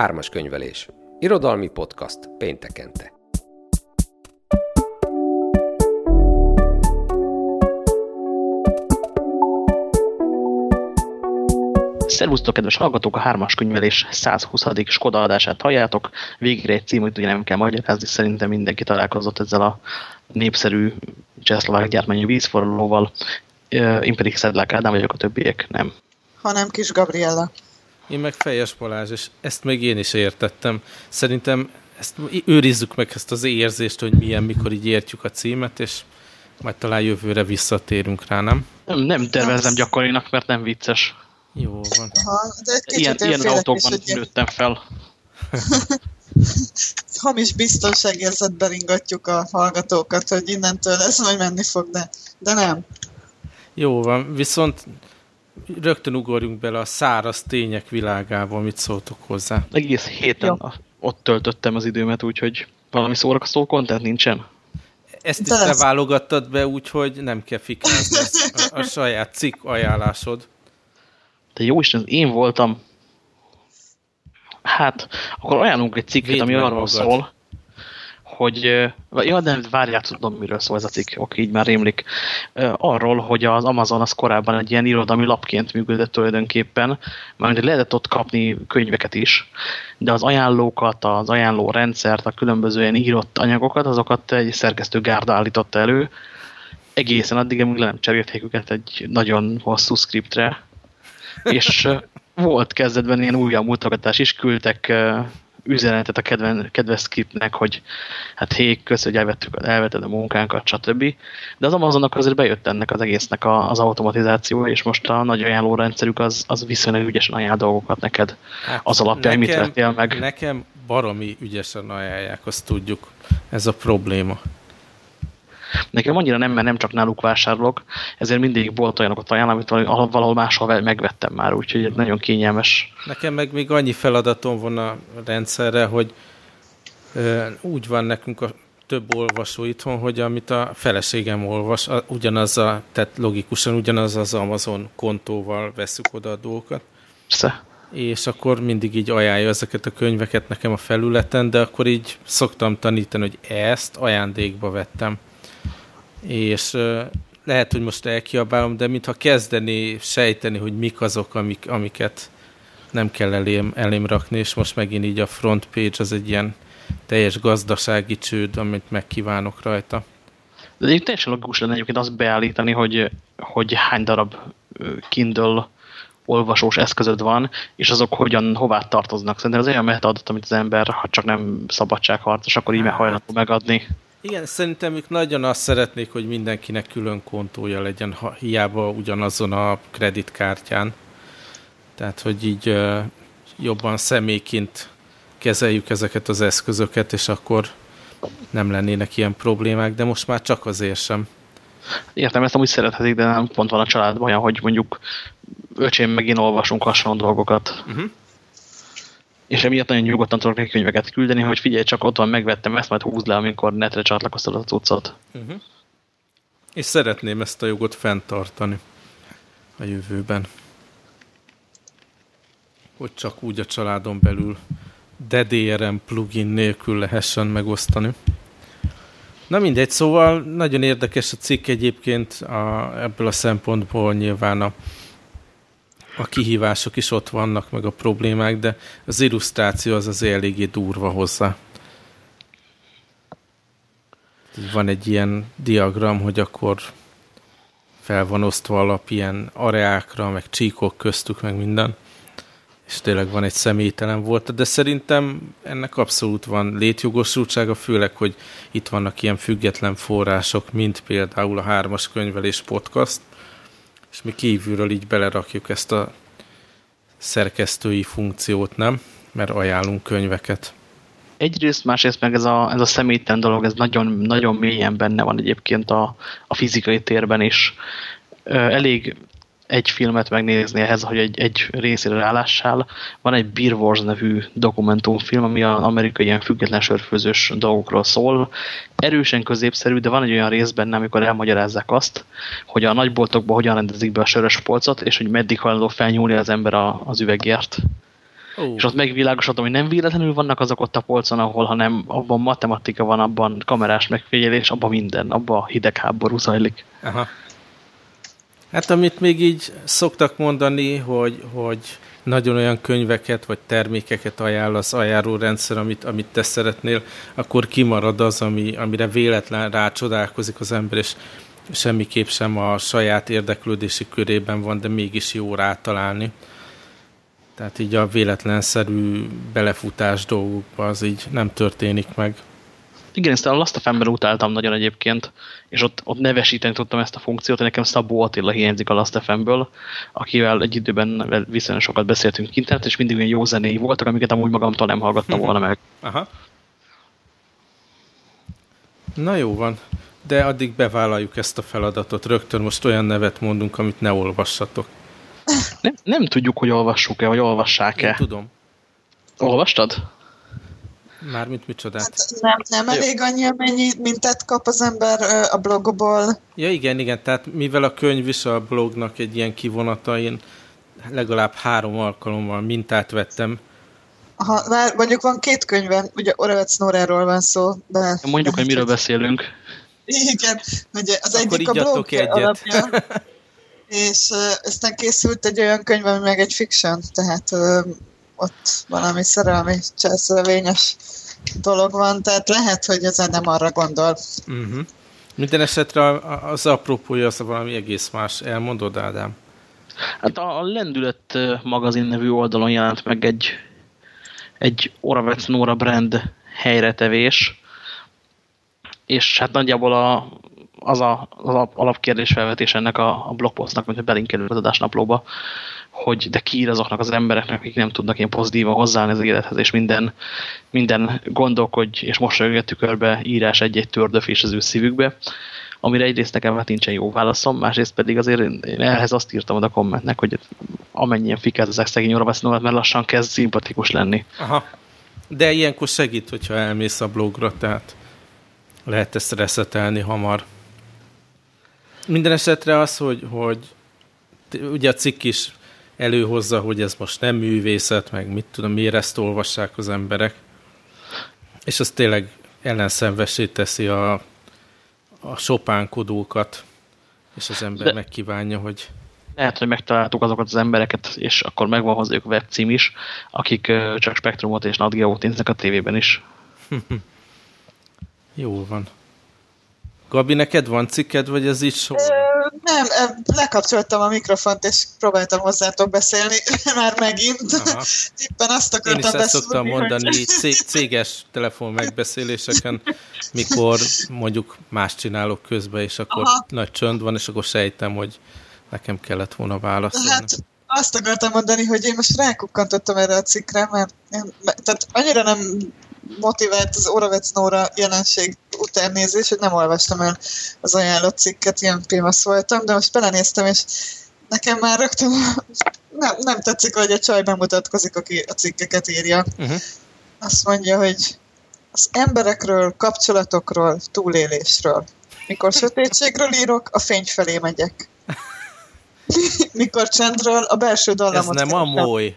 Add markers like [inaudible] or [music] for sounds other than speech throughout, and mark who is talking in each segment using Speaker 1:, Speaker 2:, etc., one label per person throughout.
Speaker 1: Ármas könyvelés. Irodalmi podcast péntekente.
Speaker 2: Szervusztok, kedves hallgatók! A hármas könyvelés 120. Skoda adását halljátok. Végre egy cím, hogy ugye nem kell magyarázni, szerintem mindenki találkozott ezzel a népszerű csehszlovák gyártmányú vízforralóval. Én pedig Szedlák Ádám vagyok, a többiek nem.
Speaker 3: Hanem kis Gabriella.
Speaker 4: Én meg Fejes Balázs, és ezt még én is értettem. Szerintem ezt őrizzük meg ezt az érzést, hogy milyen, mikor így értjük a címet, és majd talán jövőre visszatérünk rá, nem?
Speaker 2: Nem, nem tervezem gyakorinak, mert nem vicces.
Speaker 4: Jó van.
Speaker 3: Aha, de
Speaker 2: Ilyen, ilyen autókban
Speaker 3: is,
Speaker 2: nőttem fel. [laughs]
Speaker 3: hamis biztonságérzetbe ringatjuk a hallgatókat, hogy innentől ez majd menni fog, de, de nem.
Speaker 4: Jó van, viszont rögtön ugorjunk bele a száraz tények világába, mit szóltok hozzá.
Speaker 2: Egész héten Jó. ott töltöttem az időmet, úgyhogy valami szórakoztó kontent nincsen.
Speaker 4: Ezt is te válogattad be, úgyhogy nem kell fikázni a, a saját cikk ajánlásod.
Speaker 2: De jó Isten, én voltam. Hát, akkor ajánlunk egy cikket, Véd ami arról magad. szól, hogy, ja, de várjál, tudom, miről szól ez a cikk, oké, így már rémlik. Arról, hogy az Amazon az korábban egy ilyen irodalmi lapként működött tulajdonképpen, mert lehetett ott kapni könyveket is, de az ajánlókat, az ajánló rendszert, a különböző ilyen írott anyagokat, azokat egy szerkesztő gárda állította elő, egészen addig, amíg le nem cserélték őket egy nagyon hosszú scriptre, és volt kezdetben ilyen újabb mutogatás is, küldtek üzenetet a kedven, kedves skipnek, hogy hát hé, kösz, hogy elvettük, elvetted a munkánkat, stb. De az Amazonnak azért bejött ennek az egésznek a, az automatizáció, és most a nagy ajánlórendszerük az, az viszonylag ügyesen ajánl dolgokat neked. Hát az alapján, mit vettél meg.
Speaker 4: Nekem baromi ügyesen ajánlják, azt tudjuk. Ez a probléma.
Speaker 2: Nekem annyira nem, mert nem csak náluk vásárolok, ezért mindig volt olyanokat ajánlom, amit valahol máshol megvettem már, úgyhogy nagyon kényelmes.
Speaker 4: Nekem meg még annyi feladatom van a rendszerre, hogy úgy van nekünk a több olvasó itthon, hogy amit a feleségem olvas, ugyanaz a, tehát logikusan ugyanaz az Amazon kontóval veszük oda a dolgokat.
Speaker 2: Persze.
Speaker 4: És akkor mindig így ajánlja ezeket a könyveket nekem a felületen, de akkor így szoktam tanítani, hogy ezt ajándékba vettem és lehet, hogy most elkiabálom, de mintha kezdeni sejteni, hogy mik azok, amik, amiket nem kell elém, elém rakni, és most megint így a front page az egy ilyen teljes gazdasági csőd, amit megkívánok rajta.
Speaker 2: De egyébként teljesen logikus lenne egyébként azt beállítani, hogy, hogy hány darab Kindle olvasós eszközöd van, és azok hogyan, hová tartoznak. Szerintem az olyan metadat, amit az ember, ha csak nem szabadságharcos, akkor így hajlandó megadni.
Speaker 4: Igen, szerintem ők nagyon azt szeretnék, hogy mindenkinek külön kontója legyen, ha hiába ugyanazon a kreditkártyán. Tehát, hogy így uh, jobban személyként kezeljük ezeket az eszközöket, és akkor nem lennének ilyen problémák, de most már csak azért sem.
Speaker 2: Értem, ezt amúgy szerethetik, de nem pont van a családban olyan, hogy mondjuk öcsém megint olvasunk hasonló dolgokat. Uh mhm. -huh és emiatt nagyon nyugodtan tudok neki könyveket küldeni, hogy figyelj, csak ott van, megvettem ezt, majd húzd le, amikor netre csatlakoztad a cuccot. Uh
Speaker 4: -huh. És szeretném ezt a jogot fenntartani a jövőben. Hogy csak úgy a családon belül DDRM plugin nélkül lehessen megosztani. Na mindegy, szóval nagyon érdekes a cikk egyébként a, ebből a szempontból nyilván a a kihívások is ott vannak, meg a problémák, de az illusztráció az az eléggé durva hozzá. Van egy ilyen diagram, hogy akkor fel van osztva alap ilyen areákra, meg csíkok köztük, meg minden. És tényleg van egy személytelen volt, de szerintem ennek abszolút van létjogosultsága, főleg, hogy itt vannak ilyen független források, mint például a Hármas Könyvelés Podcast, és mi kívülről így belerakjuk ezt a szerkesztői funkciót, nem? Mert ajánlunk könyveket.
Speaker 2: Egyrészt, másrészt meg ez a, ez a személytelen dolog, ez nagyon, nagyon mélyen benne van egyébként a, a fizikai térben is. Elég egy filmet megnézni ehhez, hogy egy, egy részére rálássál. Van egy Beer Wars nevű dokumentumfilm, ami az amerikai ilyen független sörfőzős dolgokról szól. Erősen középszerű, de van egy olyan rész benne, amikor elmagyarázzák azt, hogy a nagyboltokban hogyan rendezik be a sörös polcot, és hogy meddig hajlandó felnyúlni az ember a, az üvegért. Uh. És ott megvilágosodom, hogy nem véletlenül vannak azok ott a polcon, ahol, hanem abban matematika van, abban kamerás megfigyelés, abban minden, abban hidegháború zajlik. Aha.
Speaker 4: Hát amit még így szoktak mondani, hogy, hogy nagyon olyan könyveket vagy termékeket ajánl az rendszer, amit, amit te szeretnél, akkor kimarad az, ami, amire véletlen rácsodálkozik az ember, és semmiképp sem a saját érdeklődési körében van, de mégis jó rátalálni. Tehát így a véletlenszerű belefutás dolgokba az így nem történik meg.
Speaker 2: Igen, ezt a Last of utáltam nagyon egyébként, és ott, ott nevesíteni tudtam ezt a funkciót, nekem Szabó Attila hiányzik a Last FM-ből, akivel egy időben viszonylag sokat beszéltünk internet, és mindig olyan jó zenéi voltak, amiket amúgy magamtól nem hallgattam volna meg. Aha.
Speaker 4: Na jó van, de addig bevállaljuk ezt a feladatot. Rögtön most olyan nevet mondunk, amit ne olvassatok.
Speaker 2: Nem, nem tudjuk, hogy olvassuk-e, vagy olvassák-e. Én
Speaker 4: tudom.
Speaker 2: Olvastad?
Speaker 4: Mármint micsodát? Hát
Speaker 3: nem, nem elég annyi, amennyi mintát kap az ember a blogból.
Speaker 4: Ja igen, igen, tehát mivel a könyv is a blognak egy ilyen kivonata, én legalább három alkalommal mintát vettem.
Speaker 3: Aha, már mondjuk van két könyve, ugye Orevec Noráról van szó, de...
Speaker 2: Mondjuk, hogy miről beszélünk.
Speaker 3: Igen, ugye az Akkor egyik a blog egyet. alapja, [laughs] és uh, aztán készült egy olyan könyv, ami meg egy fiction, tehát uh, ott valami szerelmi cselszövényes dolog van, tehát lehet, hogy ez nem arra gondol.
Speaker 4: Uh-huh. Minden esetre az apropója az valami egész más. Elmondod, Ádám?
Speaker 2: Hát a Lendület magazin nevű oldalon jelent meg egy, egy Oravec Nora brand helyretevés, és hát nagyjából a, az, a, az alapkérdés felvetés ennek a, a blogpostnak, amit belinkelünk az adásnaplóba, hogy de kiír azoknak az embereknek, akik nem tudnak ilyen pozitívan hozzáállni az élethez, és minden, minden gondolkodj és mosolyog tükörbe írás egy-egy tördöfés az ő szívükbe, amire egyrészt nekem hát nincsen jó válaszom, másrészt pedig azért én ehhez azt írtam oda a kommentnek, hogy amennyien fikáz ezek szegény orvesznómat, mert lassan kezd szimpatikus lenni.
Speaker 4: Aha. De ilyenkor segít, hogyha elmész a blogra, tehát lehet ezt reszetelni hamar. Minden esetre az, hogy, hogy ugye a cikk is előhozza, hogy ez most nem művészet, meg mit tudom, miért ezt olvassák az emberek. És az tényleg ellenszenvessé teszi a, a sopánkodókat, és az ember De megkívánja, hogy...
Speaker 2: Lehet, hogy megtaláltuk azokat az embereket, és akkor megvan hozzájuk webcím is, akik csak Spektrumot és Nadgeót néznek a tévében is.
Speaker 4: Jó van. Gabi, neked van cikked, vagy ez így so?
Speaker 3: Nem, lekapcsoltam a mikrofont, és próbáltam hozzátok beszélni, már megint. [laughs] Éppen azt akartam
Speaker 4: Én is ezt szoktam mondani hogy... céges telefon megbeszéléseken, mikor mondjuk más csinálok közben, és akkor Aha. nagy csönd van, és akkor sejtem, hogy nekem kellett volna válaszolni. Hát
Speaker 3: azt akartam mondani, hogy én most rákukkantottam erre a cikkre, mert én, tehát annyira nem motivált az Oravec Nóra jelenség utánnézés, hogy nem olvastam el az ajánlott cikket, ilyen pémasz voltam, de most belenéztem, és nekem már rögtön nem, nem tetszik, hogy a csaj bemutatkozik, aki a cikkeket írja. Uh-huh. Azt mondja, hogy az emberekről, kapcsolatokról, túlélésről. Mikor sötétségről írok, a fény felé megyek. Mikor csendről, a belső dallamot
Speaker 4: Ez nem a moly.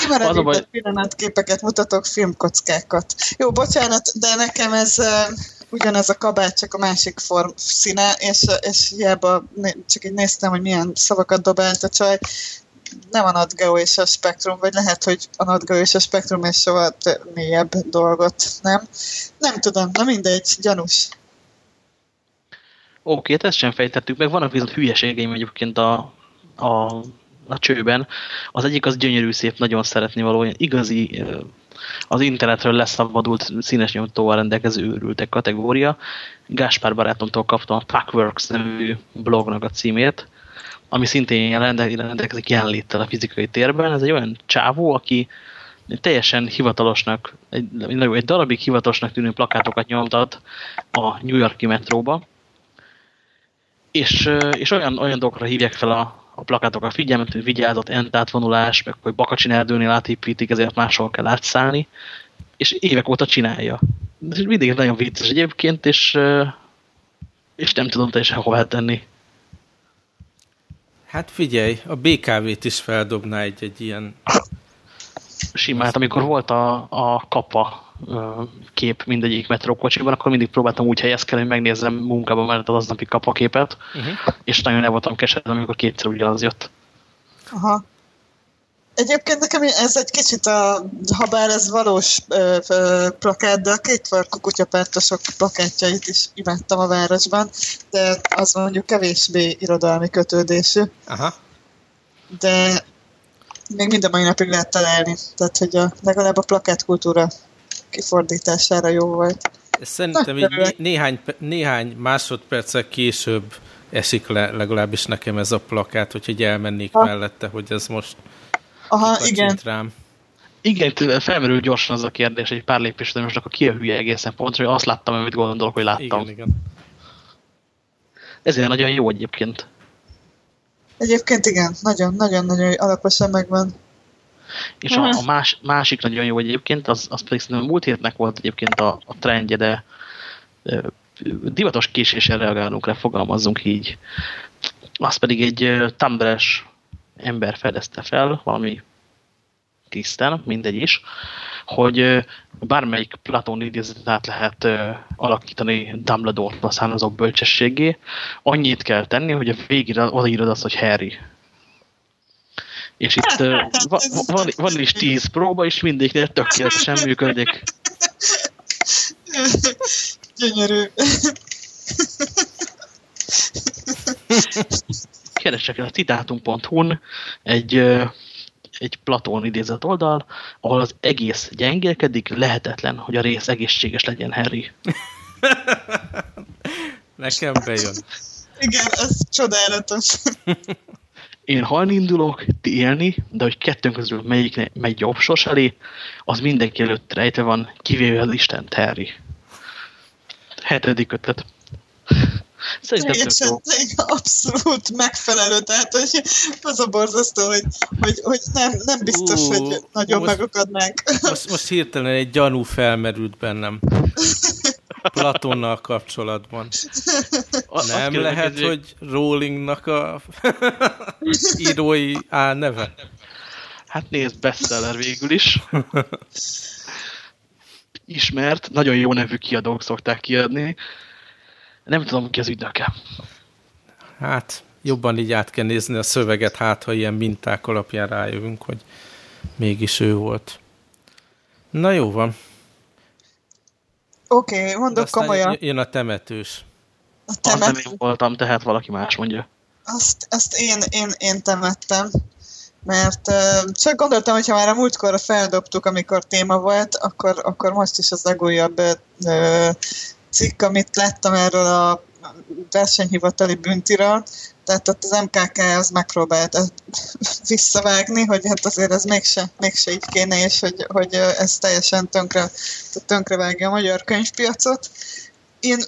Speaker 3: Kimeredített pillanatképeket mutatok, filmkockákat. Jó, bocsánat, de nekem ez uh, ugyanez a kabát, csak a másik form színe, és, és hiába csak így néztem, hogy milyen szavakat dobált a csaj, nem a NatGeo és a Spektrum, vagy lehet, hogy a NatGeo és a Spektrum és soha mélyebb dolgot, nem? Nem tudom, na mindegy, gyanús.
Speaker 2: Oké, okay, ezt sem fejtettük meg. Vannak viszont hülyeségeim egyébként a, a a csőben. Az egyik az gyönyörű szép, nagyon szeretni való, igazi az internetről leszabadult színes nyomtóval rendelkező őrültek kategória. Gáspár barátomtól kaptam a Packworks nevű blognak a címét, ami szintén rendelkezik jelenléttel a fizikai térben. Ez egy olyan csávó, aki teljesen hivatalosnak, egy, egy darabig hivatalosnak tűnő plakátokat nyomtat a New Yorki metróba, és, és olyan, olyan dolgokra hívják fel a, a plakátok a figyelmet, hogy vigyázat, entátvonulás, meg hogy Bakacsin erdőnél átépítik, ezért máshol kell átszállni, és évek óta csinálja. Ez mindig nagyon vicces egyébként, és, és nem tudom teljesen hová tenni.
Speaker 4: Hát figyelj, a BKV-t is feldobná egy-egy ilyen
Speaker 2: simán. Hát amikor volt a, a kapa kép mindegyik metrókocsiban, akkor mindig próbáltam úgy helyezkedni, hogy megnézzem munkában mellett az aznapi kapaképet, uh -huh. és nagyon el voltam keserítve, amikor kétszer ugyanaz jött.
Speaker 3: Aha. Egyébként nekem ez egy kicsit, a, ha bár ez valós ö, ö, plakát, de a kétfarkú kutyapártosok plakátjait is imádtam a városban, de az mondjuk kevésbé irodalmi kötődésű.
Speaker 4: Aha.
Speaker 3: De még minden mai napig lehet találni. Tehát, hogy a, legalább a plakátkultúra kifordítására jó volt.
Speaker 4: Szerintem így né néhány, néhány másodperccel később esik le, legalábbis nekem ez a plakát, hogy elmennék ha. mellette, hogy ez most
Speaker 3: Aha, igen.
Speaker 4: rám.
Speaker 2: Igen, felmerül gyorsan az a kérdés, egy pár lépés, de most akkor ki a hülye egészen pontosan, hogy azt láttam, amit gondolok, hogy láttam.
Speaker 4: Igen, igen.
Speaker 2: Ezért nagyon jó egyébként.
Speaker 3: Egyébként igen, nagyon-nagyon-nagyon alaposan megvan.
Speaker 2: És a, a más, másik nagyon jó egyébként, az, az pedig szerintem múlt hétnek volt egyébként a, a trendje, de e, divatos késéssel reagálunk le, fogalmazzunk így. Az pedig egy Tumblr-es ember fedezte fel, valami Krisztán, mindegy is, hogy bármelyik Platón idézetet át lehet alakítani Dumbledore-ba származó bölcsességé, annyit kell tenni, hogy a végére odaírod azt, hogy Harry. És itt va, van, van is tíz próba, és mindegyiknél tökéletesen működik.
Speaker 3: Gyönyörű.
Speaker 2: Keresek el a citátum.hu-n egy, egy Platón idézett oldal, ahol az egész gyengélkedik, lehetetlen, hogy a rész egészséges legyen, Harry.
Speaker 4: Nekem bejön.
Speaker 3: Igen, ez csodálatos.
Speaker 2: Én halni indulok, ti élni, de hogy kettőnk közül melyik megy jobb sors elé, az mindenki előtt rejtve van, kivéve az Isten Harry. Hetedik ötlet. [laughs]
Speaker 3: Szerintem Teljesen, abszolút megfelelő, tehát hogy az a borzasztó, hogy, hogy, hogy nem, nem biztos, uh, hogy nagyon most, megakadnánk.
Speaker 4: Most, most hirtelen egy gyanú felmerült bennem. [laughs] Platonnal kapcsolatban. Nem lehet, hogy Rowlingnak a [laughs] írói neve.
Speaker 2: Hát nézd, bestseller végül is. Ismert, nagyon jó nevű kiadók szokták kiadni. Nem tudom, ki az ügynöke.
Speaker 4: Hát, jobban így át kell nézni a szöveget, hát ha ilyen minták alapján rájövünk, hogy mégis ő volt. Na jó van.
Speaker 3: Oké, okay, mondok komolyan.
Speaker 4: Jön a temetős.
Speaker 3: A temet...
Speaker 2: Azt nem én voltam, tehát valaki más mondja.
Speaker 3: Azt, azt én, én, én temettem. Mert uh, csak gondoltam, hogy ha már a múltkor feldobtuk, amikor téma volt, akkor, akkor most is az legújabb uh, cikk, amit láttam erről a versenyhivatali büntiről, tehát ott az MKK az megpróbált [laughs] visszavágni, hogy hát azért ez mégse, mégse így kéne, és hogy, hogy ez teljesen tönkre, tönkrevágja a magyar könyvpiacot. Én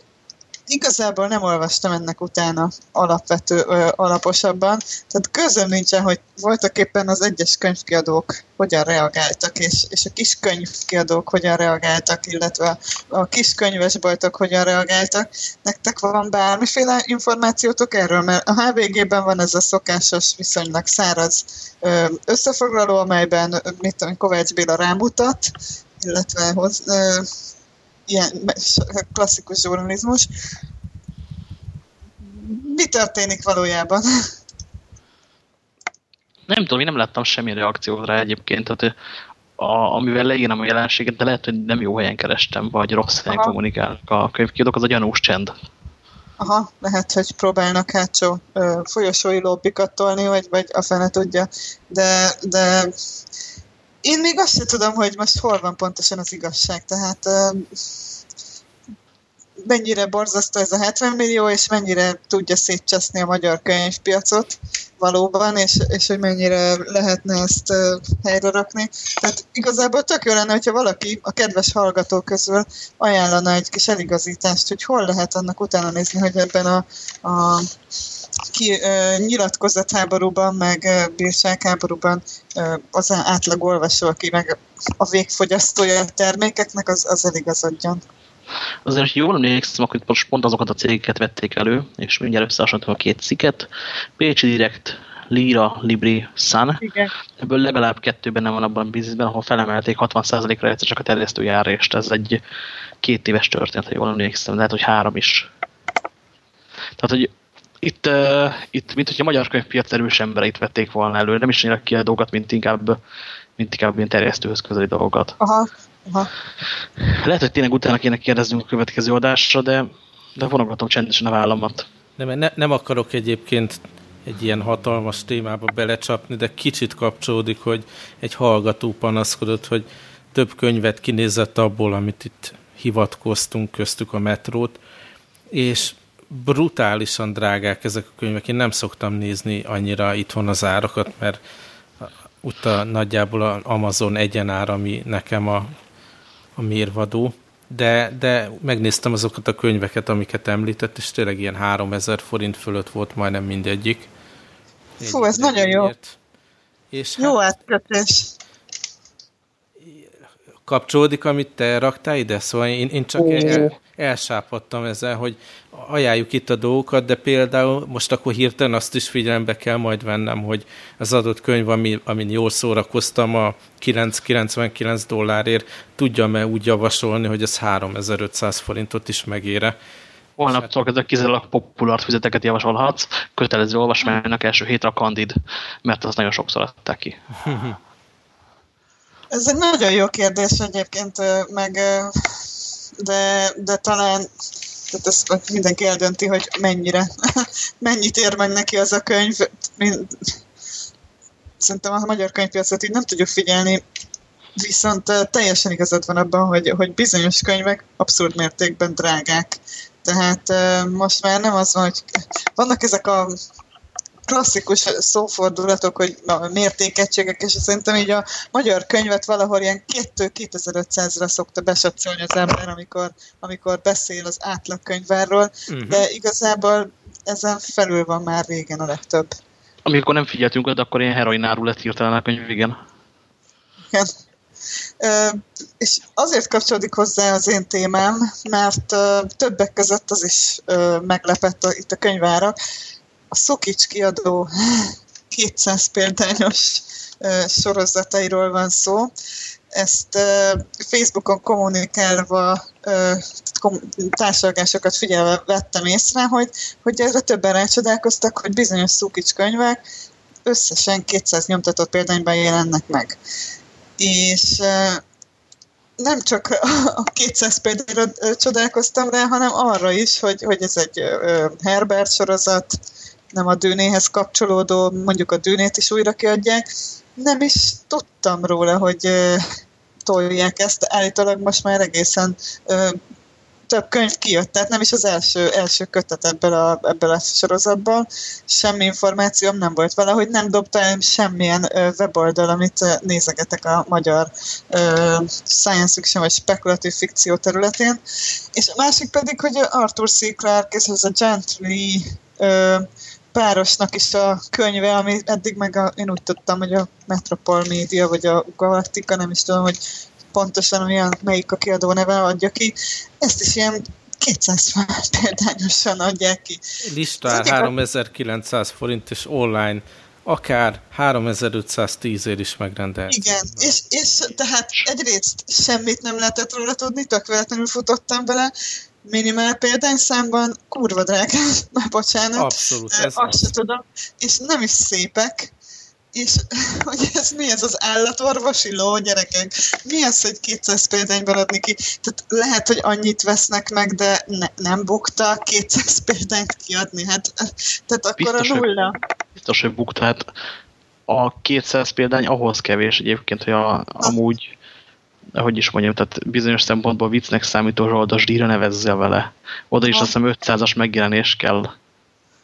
Speaker 3: igazából nem olvastam ennek utána alapvető, ö, alaposabban. Tehát közöm nincsen, hogy voltak éppen az egyes könyvkiadók hogyan reagáltak, és, és a kis könyvkiadók hogyan reagáltak, illetve a kis könyvesboltok hogyan reagáltak. Nektek van bármiféle információtok erről? Mert a HVG-ben van ez a szokásos, viszonylag száraz ö, összefoglaló, amelyben mit tudom, Kovács Béla rámutat, illetve hoz, ö, ilyen klasszikus zsurnalizmus. Mi történik valójában?
Speaker 2: Nem tudom, én nem láttam semmi reakciót rá egyébként, tehát a, amivel leírom a jelenséget, de lehet, hogy nem jó helyen kerestem, vagy rossz helyen kommunikálnak a könyvkiadók, az a gyanús csend.
Speaker 3: Aha, lehet, hogy próbálnak hátsó ö, folyosói lobbikat tolni, vagy, vagy a fene tudja, de, de én még azt sem tudom, hogy most hol van pontosan az igazság, tehát uh, mennyire borzasztó ez a 70 millió, és mennyire tudja szétcseszni a magyar könyvpiacot valóban, és, és hogy mennyire lehetne ezt uh, helyre rakni. Tehát igazából tök jó lenne, hogyha valaki a kedves hallgató közül ajánlana egy kis eligazítást, hogy hol lehet annak utána nézni, hogy ebben a, a ki, uh, nyilatkozatháborúban, meg uh, bírságháborúban az átlag olvasó, aki meg a végfogyasztója a termékeknek, az, az eligazodjon.
Speaker 2: Azért, hogy jól emlékszem, akkor pont azokat a cégeket vették elő, és mindjárt összehasonlítom a két cikket. Pécsi Direkt Lira, Libri, Sun.
Speaker 3: Igen.
Speaker 2: Ebből legalább kettőben nem van abban a bizniszben, ahol felemelték 60%-ra egyszer csak a terjesztőjárést. Ez egy két éves történet, ha jól emlékszem, lehet, hogy három is. Tehát, hogy itt, uh, itt mint hogy a magyar könyvpiac erős embereit vették volna elő, nem is annyira dolgokat, mint inkább, mint inkább ilyen terjesztőhöz közeli dolgokat.
Speaker 3: Aha, aha.
Speaker 2: Lehet, hogy tényleg utána kéne kérdeznünk a következő adásra, de, de vonogatom csendesen a vállamat.
Speaker 4: Nem, ne, nem akarok egyébként egy ilyen hatalmas témába belecsapni, de kicsit kapcsolódik, hogy egy hallgató panaszkodott, hogy több könyvet kinézett abból, amit itt hivatkoztunk, köztük a metrót, és brutálisan drágák ezek a könyvek. Én nem szoktam nézni annyira itthon az árakat, mert utána nagyjából az Amazon egyenár, ami nekem a, a mérvadó. De, de megnéztem azokat a könyveket, amiket említett, és tényleg ilyen 3000 forint fölött volt majdnem mindegyik.
Speaker 3: Fú, ez nagyon jó. És jó hát, átkötés.
Speaker 4: Kapcsolódik, amit te raktál ide? Szóval én, én csak el, elsápadtam ezzel, hogy ajánljuk itt a dolgokat, de például most akkor hirtelen azt is figyelembe kell majd vennem, hogy az adott könyv, ami, amin jól szórakoztam a 999 dollárért, tudjam-e úgy javasolni, hogy ez 3500 forintot is megére.
Speaker 2: Holnaptól kezdve kizárólag populárt füzeteket javasolhatsz, kötelező olvasmánynak első hétre a Candid, mert azt nagyon sokszor adták ki. [laughs]
Speaker 3: Ez egy nagyon jó kérdés egyébként, meg de, de talán tehát ezt mindenki eldönti, hogy mennyire, [laughs] mennyit ér meg neki az a könyv. Szerintem a magyar könyvpiacot így nem tudjuk figyelni, viszont teljesen igazad van abban, hogy, hogy bizonyos könyvek abszolút mértékben drágák. Tehát most már nem az van, hogy vannak ezek a klasszikus szófordulatok, hogy a mértékegységek, és szerintem így a magyar könyvet valahol ilyen 2-2500-ra szokta besatszolni az ember, amikor, amikor beszél az átlagkönyvárról, uh-huh. de igazából ezen felül van már régen a legtöbb.
Speaker 2: Amikor nem figyeltünk oda, akkor ilyen heroinárul lett hirtelen a könyv, igen.
Speaker 3: igen. Ö, és azért kapcsolódik hozzá az én témám, mert ö, többek között az is ö, meglepett a, itt a könyvára, a Szokics kiadó 200 példányos sorozatairól van szó. Ezt Facebookon kommunikálva, társadalmásokat figyelve vettem észre, hogy, hogy erre többen rácsodálkoztak, hogy bizonyos Szokics könyvek összesen 200 nyomtatott példányban jelennek meg. És nem csak a 200 példányra csodálkoztam rá, hanem arra is, hogy, hogy ez egy Herbert sorozat, nem a dűnéhez kapcsolódó, mondjuk a dűnét is újra kiadják. Nem is tudtam róla, hogy tolják ezt. Állítólag most már egészen több könyv kijött, tehát nem is az első, első kötet ebből a, ebből a sorozatból. Semmi információm nem volt vele, hogy nem dobtam semmilyen ö, weboldal, amit ö, nézegetek a magyar ö, science fiction vagy spekulatív fikció területén. És a másik pedig, hogy Arthur C. Clarke és ez a Gentry ö, párosnak is a könyve, ami eddig meg a, én úgy tudtam, hogy a Metropol Media, vagy a Galactica, nem is tudom, hogy pontosan olyan melyik a kiadó neve adja ki. Ezt is ilyen 200 példányosan adják ki.
Speaker 4: Listár 3900 forint, és online akár 3510 ér is megrendelt.
Speaker 3: Igen, és, és tehát egyrészt semmit nem lehetett róla tudni, tök véletlenül futottam bele, minimál példányszámban kurva drága, [laughs] bocsánat.
Speaker 4: Abszolút, ez
Speaker 3: Azt se tudom. És nem is szépek. És [laughs] hogy ez mi ez az állatorvosi ló, gyerekek? Mi az, hogy 200 példányban adni ki? Tehát lehet, hogy annyit vesznek meg, de ne, nem bukta 200 példányt kiadni. Hát, tehát akkor biztos, a nulla.
Speaker 2: Hogy, biztos, hogy bukta. Hát a 200 példány ahhoz kevés egyébként, hogy a, amúgy hogy is mondjam, tehát bizonyos szempontból viccnek számító zsoldos díjra nevezze vele. Oda is ha. azt hiszem 500-as megjelenés kell.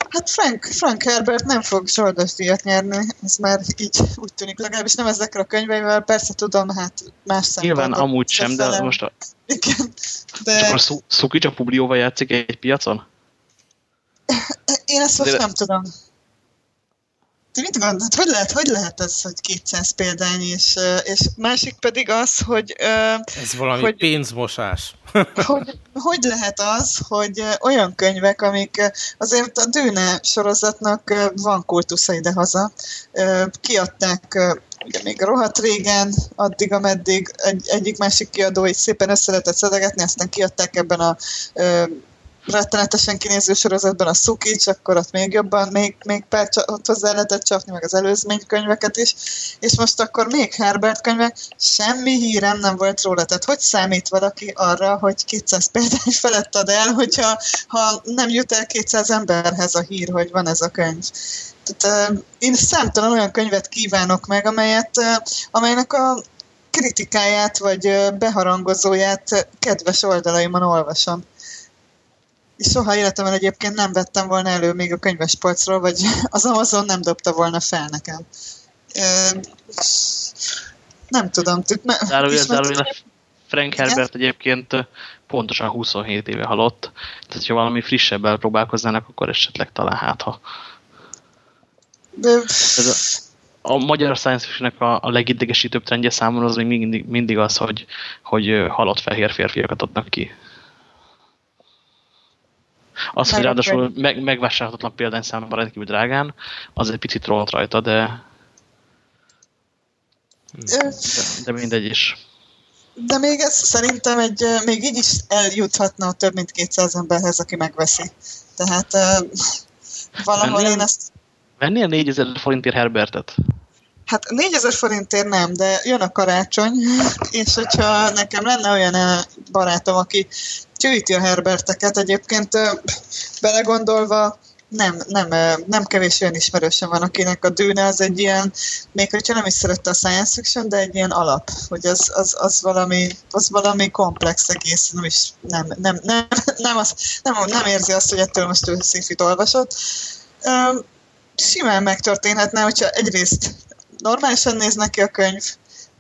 Speaker 3: Hát Frank, Frank Herbert nem fog zsoldos díjat nyerni, ez már így úgy tűnik, legalábbis nem ezekre a könyveivel, persze tudom, hát más
Speaker 2: szempontból. Nyilván amúgy sem, de most a...
Speaker 3: Igen, de...
Speaker 2: Csak a Szukics a Publióval játszik egy piacon?
Speaker 3: Én ezt most de... nem tudom. Ti mit gondolt, hogy lehet, hogy lehet ez, hogy 200 példány, és, és másik pedig az, hogy...
Speaker 4: Ez valami hogy, pénzmosás. [laughs]
Speaker 3: hogy, hogy lehet az, hogy olyan könyvek, amik azért a Dűne sorozatnak van kultusza idehaza, kiadták ugye még rohadt régen, addig, ameddig egy, egyik másik kiadó így szépen össze lehetett szedegetni, aztán kiadták ebben a rettenetesen kinéző sorozatban a Szukics, akkor ott még jobban, még, még pár ott hozzá lehetett csapni, meg az előzmény könyveket is, és most akkor még Herbert könyvek, semmi hírem nem volt róla. Tehát hogy számít valaki arra, hogy 200 példány felett ad el, hogyha ha nem jut el 200 emberhez a hír, hogy van ez a könyv. Tehát, én számtalan olyan könyvet kívánok meg, amelyet, amelynek a kritikáját vagy beharangozóját kedves oldalaimon olvasom soha életemben egyébként nem vettem volna elő még a könyvespolcról, vagy [laughs] az Amazon nem dobta volna fel nekem. Nem tudom.
Speaker 2: Zárójel, Frank Herbert egyébként pontosan 27 éve halott, tehát ha valami frissebbel próbálkoznának, akkor esetleg talán hát, ha. De... Ez a, a magyar science fiction a, a legidegesítőbb trendje számomra az még mindig, mindig az, hogy, hogy halott fehér férfiakat adnak ki. Az, hogy ráadásul meg, megvásárolhatatlan példányszámban rendkívül drágán, az egy picit rollt rajta, de, de, de mindegy is.
Speaker 3: De még ez szerintem egy, még így is eljuthatna több mint 200 emberhez, aki megveszi. Tehát valahol vennél, én ezt...
Speaker 2: Vennél 4000 forintért Herbertet?
Speaker 3: Hát 4000 forintért nem, de jön a karácsony, [laughs] és hogyha nekem lenne olyan barátom, aki gyűjti a Herberteket, egyébként belegondolva nem, nem, nem kevés olyan ismerősen van, akinek a dűne az egy ilyen, még hogyha nem is szerette a science fiction, de egy ilyen alap, hogy az, az, az, valami, az valami komplex egész, nem is, nem, nem, nem, nem, az, nem, nem érzi azt, hogy ettől most ő szifit olvasott. Simán megtörténhetne, hogyha egyrészt normálisan néz neki a könyv,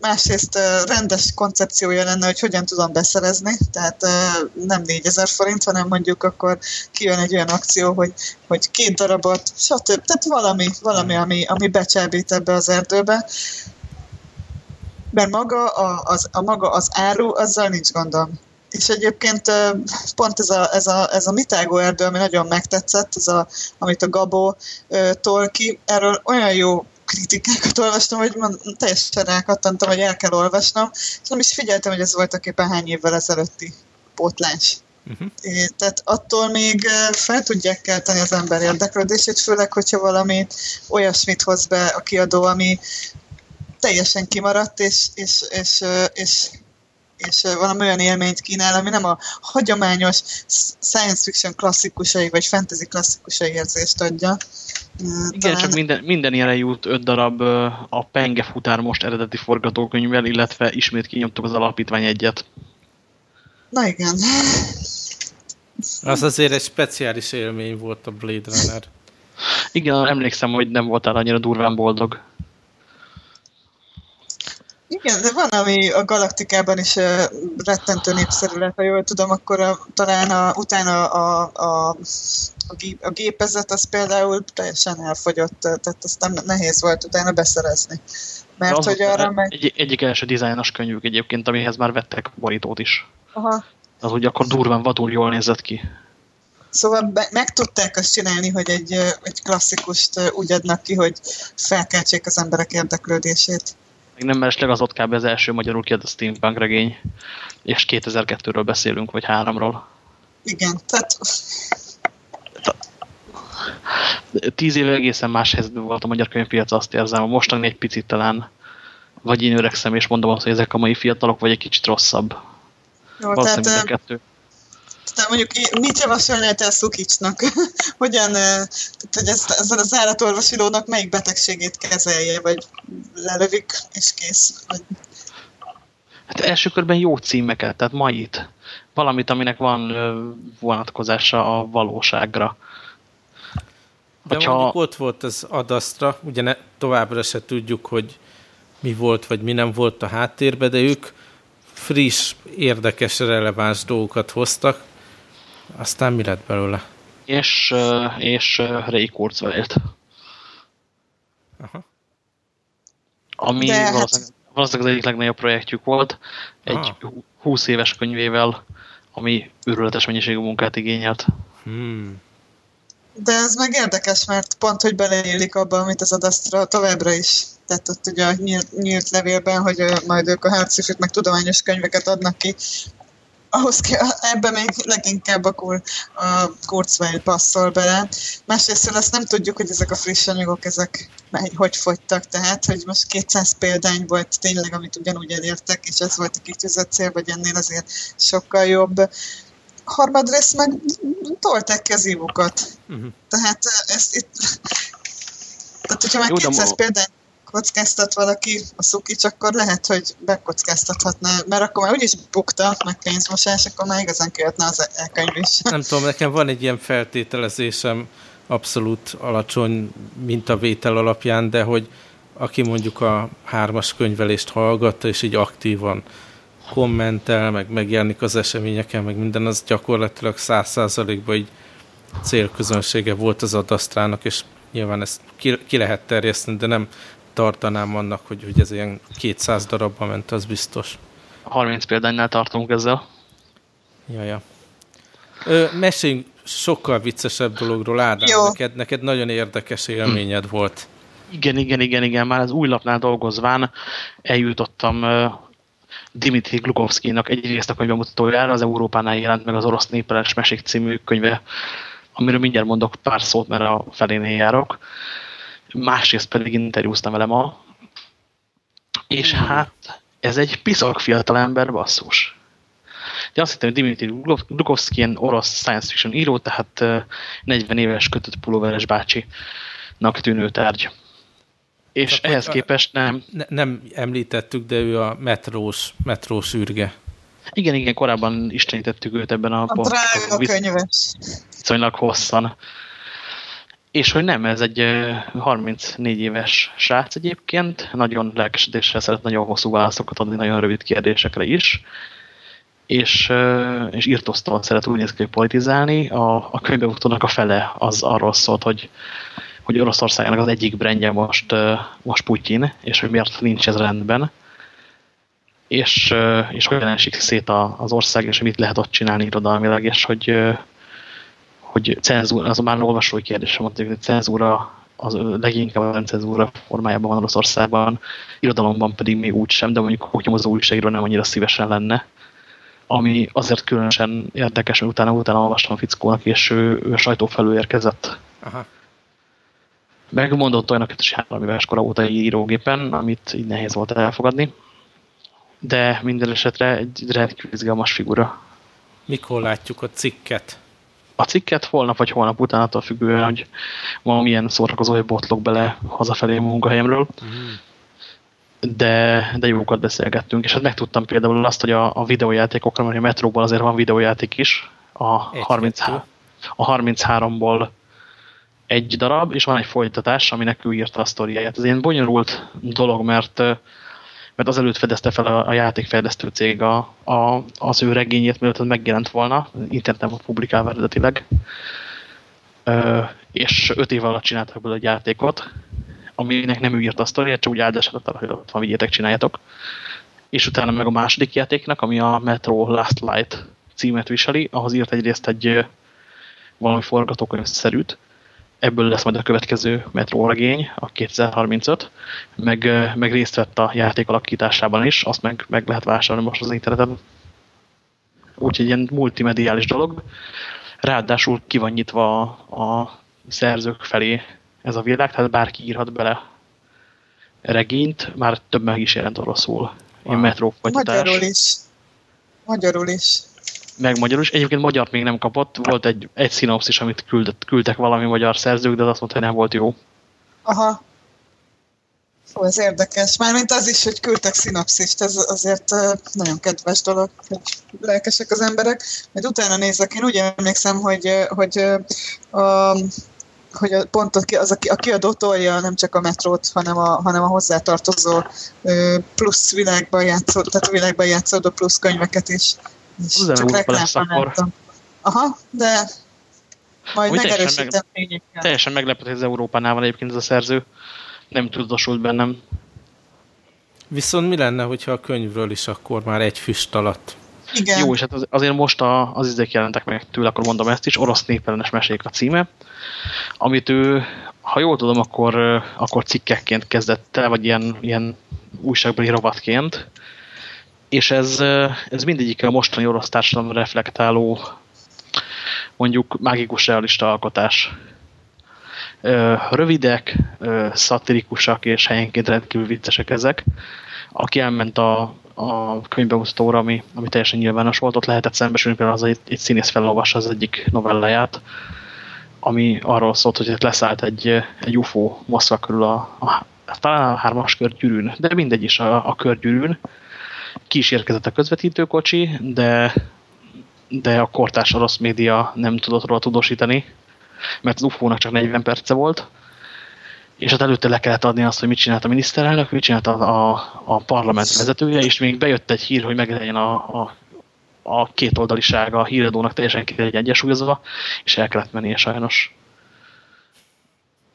Speaker 3: másrészt rendes koncepciója lenne, hogy hogyan tudom beszerezni, tehát nem 4000 forint, hanem mondjuk akkor kijön egy olyan akció, hogy, hogy két darabot, stb. Tehát valami, valami ami, ami becsábít ebbe az erdőbe. Mert maga a, az, a maga az áru, azzal nincs gondom. És egyébként pont ez a, ez a, ez a mitágó erdő, ami nagyon megtetszett, ez a, amit a Gabó tol ki, erről olyan jó kritikákat olvastam, hogy teljesen rákattantam, hogy el kell olvasnom, és nem is figyeltem, hogy ez voltak éppen hány évvel ezelőtti pótlás. Uh-huh. É, tehát attól még fel tudják kelteni az ember érdeklődését, főleg, hogyha valami olyasmit hoz be a kiadó, ami teljesen kimaradt, és, és, és, és, és valami olyan élményt kínál, ami nem a hagyományos science fiction klasszikusai, vagy fantasy klasszikusai érzést adja.
Speaker 2: Igen, talán... csak minden, minden ilyen jut öt darab a Penge futár most eredeti forgatókönyvvel, illetve ismét kinyomtuk az alapítvány egyet.
Speaker 3: Na igen.
Speaker 4: Az azért egy speciális élmény volt a Blade Runner.
Speaker 2: Igen, emlékszem, hogy nem voltál annyira durván boldog.
Speaker 3: Igen, de van, ami a galaktikában is uh, rettentő népszerű lett, ha jól tudom, akkor a, talán a, utána a, a, a, gép, a gépezet az például teljesen elfogyott, tehát azt nem nehéz volt utána beszerezni. Mert az hogy arra meg...
Speaker 2: Egy, egyik első dizájnos könyvük egyébként, amihez már vettek borítót is.
Speaker 3: Aha.
Speaker 2: Az ugye akkor durván vadul jól nézett ki.
Speaker 3: Szóval be, meg tudták azt csinálni, hogy egy, egy klasszikust úgy adnak ki, hogy felkeltsék az emberek érdeklődését.
Speaker 2: Még nem mellesleg az ott kb. az első magyarul kiadott steampunk regény, és 2002-ről beszélünk, vagy háromról.
Speaker 3: Igen, tehát...
Speaker 2: Tíz éve egészen más helyzetben volt a magyar könyvpiac, azt érzem. A mostani egy picit talán, vagy én öregszem, és mondom azt, hogy ezek a mai fiatalok, vagy egy kicsit rosszabb.
Speaker 3: Jó, tehát, kettő. Tehát mondjuk mit javasolnál a Szukicsnak? [laughs] Hogyan, tehát, hogy ez, ezzel az állatorvosilónak melyik betegségét kezelje, vagy lelövik, és kész? Vagy...
Speaker 2: Hát első körben jó címeket, tehát mait. Valamit, aminek van vonatkozása a valóságra.
Speaker 4: De Hogyha... mondjuk ott volt az adasztra, ugye ne, továbbra se tudjuk, hogy mi volt, vagy mi nem volt a háttérben, de ők friss, érdekes, releváns dolgokat hoztak, aztán mi lett belőle?
Speaker 2: És, és Ray Kurzweilt.
Speaker 4: Aha.
Speaker 2: Ami
Speaker 3: De hát-
Speaker 2: valószínűleg, valószínűleg az egyik legnagyobb projektjük volt, egy
Speaker 4: Ah.
Speaker 2: 20 éves könyvével, ami őrületes mennyiségű munkát igényelt.
Speaker 4: Hmm.
Speaker 3: De ez meg érdekes, mert pont, hogy beleélik abba, amit az Adastra továbbra is. Tehát ott ugye a nyílt, nyílt levélben, hogy majd ők a hátszifit meg tudományos könyveket adnak ki. Ahhoz kell, ebbe még leginkább a, kur, a Kurzweil passzol bele. Másrészt azt nem tudjuk, hogy ezek a friss anyagok, ezek hogy fogytak. Tehát, hogy most 200 példány volt tényleg, amit ugyanúgy elértek, és ez volt a kitűzött cél, vagy ennél azért sokkal jobb. Harmadrészt meg tolták ki az ívukat.
Speaker 4: Uh-huh.
Speaker 3: Tehát ö, ezt itt... Tehát, hogyha már
Speaker 2: Jó, de
Speaker 3: 200
Speaker 2: ma-
Speaker 3: példány kockáztat valaki a szukics, akkor lehet, hogy bekockáztathatná, mert akkor már úgyis bukta, meg pénzmosás, akkor már igazán kijöhetne az elkönyv is.
Speaker 4: Nem tudom, nekem van egy ilyen feltételezésem abszolút alacsony mintavétel alapján, de hogy aki mondjuk a hármas könyvelést hallgatta, és így aktívan kommentel, meg megjelenik az eseményeken, meg minden, az gyakorlatilag száz százalékban így célközönsége volt az adasztrának, és nyilván ezt ki, ki lehet terjeszteni, de nem tartanám annak, hogy, hogy ez ilyen 200 darabba ment, az biztos.
Speaker 2: 30 példánynál tartunk ezzel.
Speaker 4: Jaja. Ö, meséljünk sokkal viccesebb dologról, Ádám.
Speaker 3: Jó.
Speaker 4: Neked, neked nagyon érdekes élményed volt.
Speaker 2: Igen, igen, igen, igen, már az új lapnál dolgozván eljutottam uh, Dimitri Glukovszkinak egyrészt a könyv bemutatójára, az Európánál jelent meg az Orosz Népeles Mesék című könyve, amiről mindjárt mondok pár szót, mert a felénél járok. Másrészt pedig interjúztam vele ma, és hát ez egy piszak fiatal ember, basszus. De azt hittem, hogy Dimitri Glukovszki ilyen orosz science fiction író, tehát uh, 40 éves kötött pulóveres bácsinak tűnő tárgy. És
Speaker 4: Csak
Speaker 2: ehhez
Speaker 4: a-
Speaker 2: képest nem.
Speaker 4: Ne, nem említettük, de ő a metrós, metrós űrge.
Speaker 2: Igen, igen, korábban istenítettük őt ebben a,
Speaker 3: A drága
Speaker 2: visz-
Speaker 3: könyves.
Speaker 2: viszonylag hosszan. És hogy nem, ez egy ö, 34 éves srác egyébként, nagyon lelkesedéssel szeret nagyon hosszú válaszokat adni nagyon rövid kérdésekre is, és, és írtóztóan szeret úgy néz ki, hogy politizálni. A, a könyvbemutónak a fele az arról szólt, hogy, hogy Oroszországnak az egyik brendje most, most Putyin, és hogy miért nincs ez rendben. És, és hogyan esik szét az ország, és hogy mit lehet ott csinálni irodalmilag, és hogy, hogy cenzúra, az már olvasói kérdésem hogy cenzúra az leginkább a cenzúra formájában van Oroszországban, irodalomban pedig még úgy sem, de mondjuk koknyomozó újságíró nem annyira szívesen lenne. Ami azért különösen érdekes, mert utána, utána olvastam fickónak, és ő, ő a sajtó felül érkezett.
Speaker 4: Aha.
Speaker 2: Megmondott olyanok, is három éves kora óta írógépen, amit így nehéz volt elfogadni. De minden esetre egy rendkívül izgalmas figura.
Speaker 4: Mikor látjuk a cikket?
Speaker 2: A cikket holnap vagy holnap után, attól függően, hogy ma milyen szórakozó botlok bele hazafelé a munkahelyemről.
Speaker 4: Mm.
Speaker 2: De, de jókat beszélgettünk, és hát megtudtam például azt, hogy a, a videójátékokra, mert a metróban azért van videójáték is, a,
Speaker 4: Egy,
Speaker 2: 33, a 33-ból egy darab, és van egy folytatás, aminek ő írta a sztoriáját. Ez ilyen bonyolult dolog, mert, mert azelőtt fedezte fel a, a játékfejlesztő cég a, a, az ő regényét, mielőtt megjelent volna, interneten volt publikálva eredetileg. Ö, és öt év alatt csináltak belőle egy játékot, aminek nem ő írta a sztoriát, csak úgy áldását arra, hogy ott van, vigyétek, csináljátok. És utána meg a második játéknak, ami a Metro Last Light címet viseli, ahhoz írt egyrészt egy valami forgatókönyvszerűt, ebből lesz majd a következő Metro regény, a 2035, meg, meg részt vett a játék alakításában is, azt meg, meg lehet vásárolni most az interneten. Úgyhogy ilyen multimediális dolog. Ráadásul ki van nyitva a, a szerzők felé ez a világ, tehát bárki írhat bele regényt, már több meg is jelent oroszul. Ilyen
Speaker 4: Wow.
Speaker 2: metró folytatás.
Speaker 3: Magyarul is. Magyarul is.
Speaker 2: Meg magyarul is. Egyébként magyar még nem kapott. Volt egy, egy szinopszis, amit küldött, küldtek valami magyar szerzők, de az azt mondta, hogy nem volt jó.
Speaker 3: Aha. Ó, ez érdekes. Mármint az is, hogy küldtek szinopszist, ez azért nagyon kedves dolog, hogy lelkesek az emberek. Majd utána nézek, én úgy emlékszem, hogy, hogy, a, hogy a, pont a, az, a, a kiadó tolja nem csak a metrót, hanem a, hanem a hozzátartozó plusz világban játszó, tehát a világban játszódó plusz könyveket is.
Speaker 2: Az Európa lesz akkor.
Speaker 3: Aha, de majd
Speaker 2: Úgy teljesen
Speaker 3: megerősítem fényekkel.
Speaker 2: Teljesen meglepett, hogy az Európánál van egyébként ez a szerző. nem tudosult bennem.
Speaker 4: Viszont mi lenne, hogyha a könyvről is akkor már egy füst alatt?
Speaker 2: Igen. Jó, és hát azért most a, az izék jelentek meg tőle, akkor mondom ezt is, orosz népellenes mesék a címe, amit ő, ha jól tudom, akkor, akkor cikkekként kezdett el, vagy ilyen, ilyen újságbeli rovatként, és ez, ez mindegyik a mostani orosz társadalom reflektáló, mondjuk mágikus realista alkotás. Rövidek, szatirikusak és helyenként rendkívül viccesek ezek. Aki elment a, a könyvbemutatóra, ami, ami teljesen nyilvános volt, ott lehetett szembesülni például az, egy, egy színész felolvassa az egyik novelláját, ami arról szólt, hogy leszállt egy, egy UFO Moszkva körül a, a, talán a hármas körgyűrűn, de mindegy is a, a körgyűrűn. Ki is érkezett a közvetítőkocsi, de, de a kortárs orosz média nem tudott róla tudósítani, mert az UFO-nak csak 40 perce volt, és hát előtte le kellett adni azt, hogy mit csinált a miniszterelnök, mit csinált a, a, a parlament vezetője, és még bejött egy hír, hogy meglegyen a, a, a kétoldalisága a híradónak teljesen ki egy egyesúlyozva, és el kellett mennie sajnos.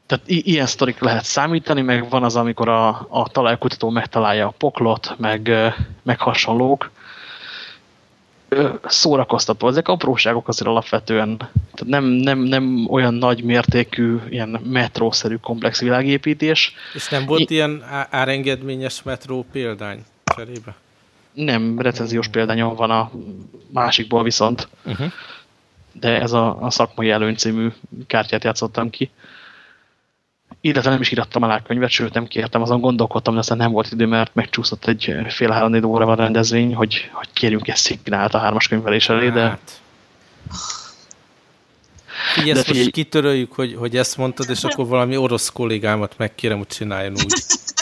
Speaker 2: Tehát ilyen sztorik lehet számítani, meg van az, amikor a, a talajkutató megtalálja a poklot, meg, meg hasonlók, szórakoztató. Ezek apróságok azért alapvetően. Tehát nem, nem, nem olyan nagy mértékű, ilyen metrószerű komplex világépítés.
Speaker 4: És nem volt I ilyen árengedményes metró példány cserébe?
Speaker 2: Nem, recenziós példányom van a másikból viszont. Uh -huh. De ez a, a szakmai előny című kártyát játszottam ki illetve nem is írattam alá könyvet, sőt nem kértem, azon gondolkodtam, de aztán nem volt idő, mert megcsúszott egy fél három óra van rendezvény, hogy kérjünk ezt szignált a hármas könyvelés elé, de... Hát.
Speaker 4: Így ezt most kitöröljük, hogy, hogy ezt mondtad, és akkor valami orosz kollégámat megkérem, hogy csináljon úgy.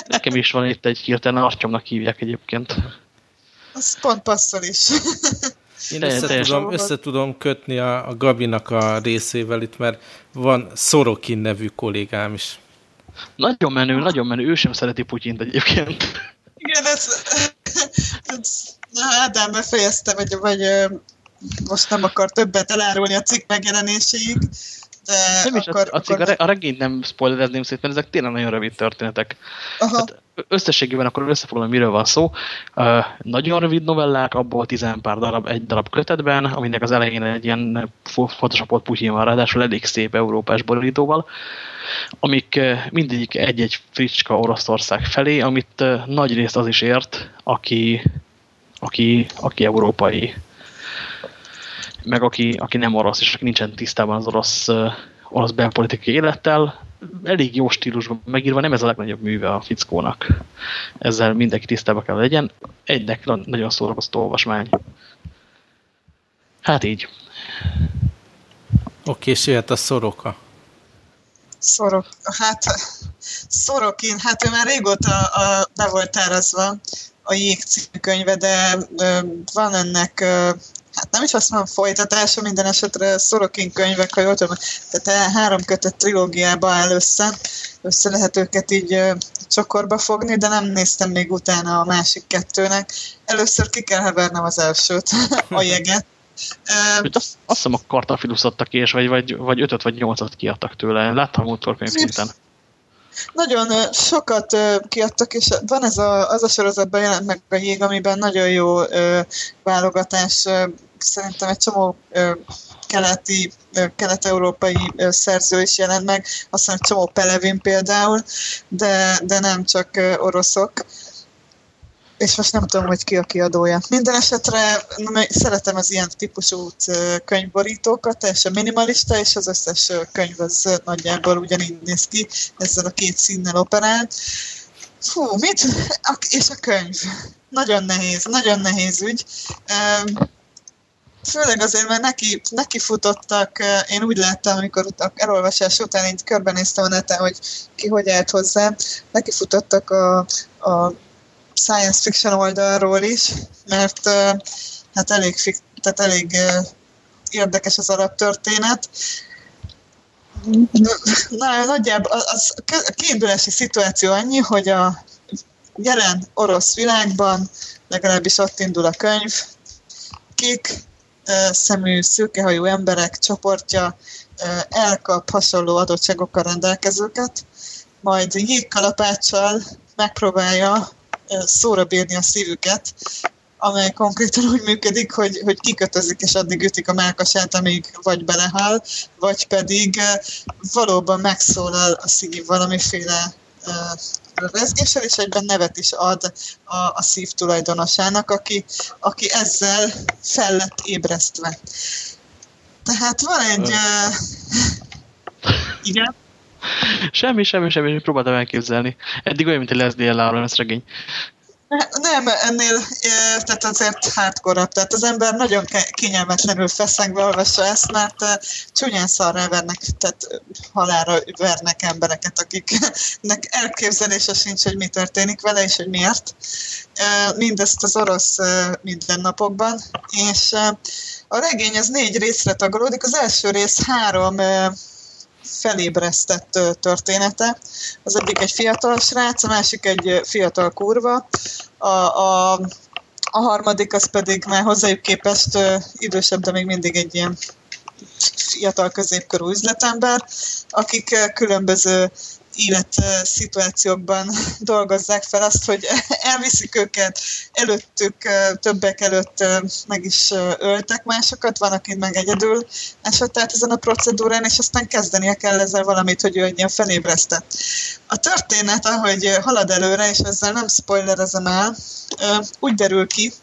Speaker 2: Nekem is van itt egy hirtelen, Artyomnak hívják egyébként.
Speaker 3: Az pont passzol is.
Speaker 4: Én össze tudom, össze tudom kötni a, a Gabinak a részével itt, mert van Sorokin nevű kollégám is.
Speaker 2: Nagyon menő, nagyon menő. Ő sem szereti Putyint egyébként.
Speaker 3: Igen, ez, ez na, Ádám befejezte, vagy, vagy most nem akar többet elárulni a cikk megjelenéséig, de
Speaker 2: nem is, akkor, a, a, akkor... a, regényt nem spoilerezném szépen, ezek tényleg nagyon rövid történetek. Aha. Hát összességében akkor összefoglalom, miről van szó. Uh, nagyon rövid novellák, abból tizen pár darab, egy darab kötetben, aminek az elején egy ilyen photoshopolt Putyin van, ráadásul elég szép európás borítóval, amik uh, mindegyik egy-egy fricska Oroszország felé, amit nagy részt az is ért, aki, aki, aki európai meg aki, aki nem orosz, és aki nincsen tisztában az orosz, orosz belpolitikai élettel, elég jó stílusban megírva, nem ez a legnagyobb műve a fickónak. Ezzel mindenki tisztában kell legyen. Egynek nagyon szórakoztó olvasmány. Hát így.
Speaker 4: Oké, és jöhet a szoroka.
Speaker 3: Szorok, hát Szorokin, hát ő már régóta a, be volt tárazva a Jég könyve, de, de van ennek hát nem is azt mondom folytatása, minden esetre Szorokin könyvek, ha jól tudom, tehát három kötet trilógiába áll össze, össze lehet őket így csokorba fogni, de nem néztem még utána a másik kettőnek. Először ki kell hevernem az elsőt, [laughs] a jeget.
Speaker 2: Uh, azt, azt hiszem a Kartafilusz adtak ki, és vagy, vagy, vagy ötöt vagy nyolcat kiadtak tőle. Láttam múltkor könyvszinten.
Speaker 3: Nagyon sokat kiadtak, és van ez a, az a sorozatban jelent meg a jég, amiben nagyon jó válogatás, szerintem egy csomó keleti, kelet-európai szerző is jelent meg, aztán egy csomó Pelevin például, de, de nem csak oroszok. És most nem tudom, hogy ki a kiadója. Minden esetre szeretem az ilyen típusú könyvborítókat, teljesen minimalista, és az összes könyv az nagyjából ugyanígy néz ki, ezzel a két színnel operált. Fú, mit? És a könyv. Nagyon nehéz, nagyon nehéz ügy. Főleg azért, mert neki, neki futottak, én úgy láttam, amikor a elolvasás után én körbenéztem a neten, hogy ki hogy állt hozzá, neki futottak a, a science fiction oldalról is, mert hát elég, tehát elég érdekes az alaptörténet. Na, nagyjából az, a kiindulási szituáció annyi, hogy a jelen orosz világban, legalábbis ott indul a könyv, kék szemű, szőkehajú emberek csoportja elkap hasonló adottságokkal rendelkezőket, majd jégkalapáccsal megpróbálja szóra bírni a szívüket, amely konkrétan úgy működik, hogy, hogy kikötözik, és addig ütik a mákasát, amíg vagy belehal, vagy pedig valóban megszólal a szív valamiféle rezgéssel, és egyben nevet is ad a, a szív tulajdonosának, aki, aki ezzel fel lett ébresztve. Tehát van egy... Uh, igen? [laughs]
Speaker 2: Semmi, semmi, semmi, próbáltam elképzelni. Eddig olyan, mint egy Leslie Lauren regény.
Speaker 3: Nem, ennél tehát azért hardcore Tehát az ember nagyon kényelmetlenül feszengve olvassa ezt, mert csúnyán szarra vernek, tehát halára vernek embereket, akiknek elképzelése sincs, hogy mi történik vele, és hogy miért. Mindezt az orosz mindennapokban. És a regény az négy részre tagolódik. Az első rész három felébresztett története. Az egyik egy fiatal srác, a másik egy fiatal kurva, a, a, a harmadik az pedig már hozzájuk képest idősebb, de még mindig egy ilyen fiatal középkorú üzletember, akik különböző életszituációkban [laughs] dolgozzák fel azt, hogy [laughs] elviszik őket, előttük, többek előtt meg is öltek másokat, van, akit meg egyedül esett át ezen a procedúrán, és aztán kezdenie kell ezzel valamit, hogy ő egy ilyen felébresztett. A történet, ahogy halad előre, és ezzel nem spoilerezem el, úgy derül ki,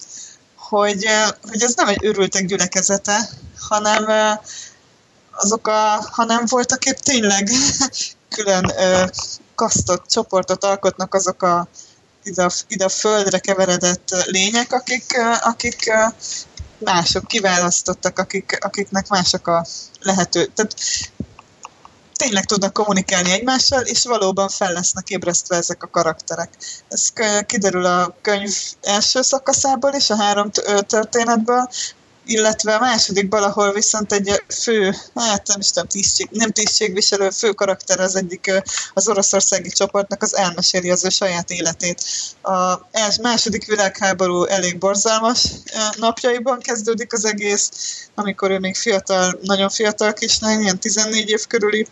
Speaker 3: hogy, hogy ez nem egy őrültek gyülekezete, hanem azok a, hanem voltak épp tényleg külön ö, kasztot, csoportot alkotnak azok a ide, a ide a földre keveredett lények, akik, akik mások kiválasztottak, akik, akiknek mások a lehető. Tehát tényleg tudnak kommunikálni egymással, és valóban fel lesznek ébresztve ezek a karakterek. Ez kiderül a könyv első szakaszából is, a három történetből, illetve a második valahol viszont egy fő, hát nem is tudom, tisztség, nem tisztségviselő fő karakter az egyik az oroszországi csoportnak, az elmeséli az ő saját életét. A második világháború elég borzalmas napjaiban kezdődik az egész, amikor ő még fiatal, nagyon fiatal kislány, ilyen 14 év körüli,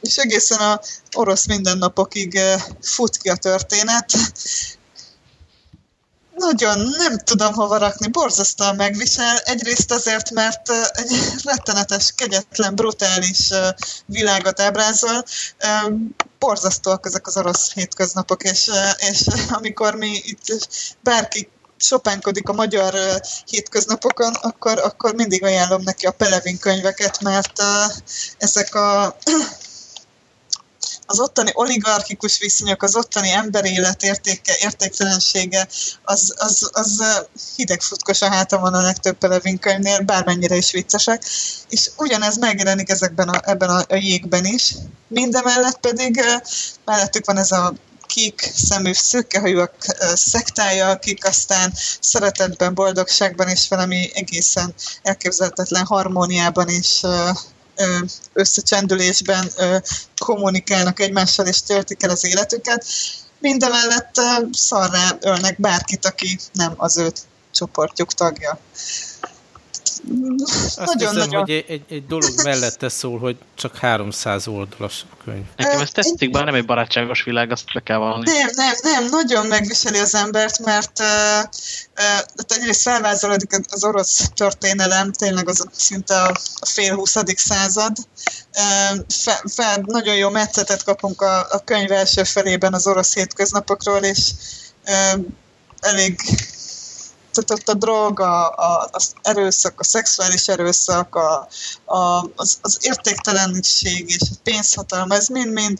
Speaker 3: és egészen a orosz mindennapokig fut ki a történet, nagyon nem tudom hova rakni, borzasztóan megvisel. Egyrészt azért, mert egy [laughs] rettenetes, kegyetlen, brutális világot ábrázol. Borzasztóak ezek az orosz hétköznapok, és, és [laughs] amikor mi itt bárki sopánkodik a magyar hétköznapokon, akkor, akkor mindig ajánlom neki a Pelevin könyveket, mert ezek a [clears throat] az ottani oligarchikus viszonyok, az ottani emberélet értéke, értéktelensége, az, az, az hidegfutkos a hátamon a legtöbb Pelevin könyvnél, bármennyire is viccesek, és ugyanez megjelenik ezekben a, ebben a, a jégben is. Mindemellett pedig mellettük van ez a kék szemű szőkehajóak szektája, akik aztán szeretetben, boldogságban és valami egészen elképzelhetetlen harmóniában és összecsendülésben kommunikálnak egymással és töltik el az életüket. Mindemellett szarrá ölnek bárkit, aki nem az ő csoportjuk tagja.
Speaker 4: Azt nagyon, hogy egy, egy dolog mellette szól, hogy csak 300 oldalas a könyv.
Speaker 2: Nekem ezt tetszik, bár nem egy barátságos világ, azt le kell valami.
Speaker 3: Nem, nem, nem, nagyon megviseli az embert, mert uh, uh, egyrészt felvázolódik az orosz történelem, tényleg az szinte a, a fél huszadik század. Uh, fe, fe, nagyon jó metszetet kapunk a, a könyv első felében az orosz hétköznapokról, és uh, elég tehát ott a drog, a, a, az erőszak, a szexuális erőszak, a, a, az, az értéktelenség és a pénzhatalma, ez mind-mind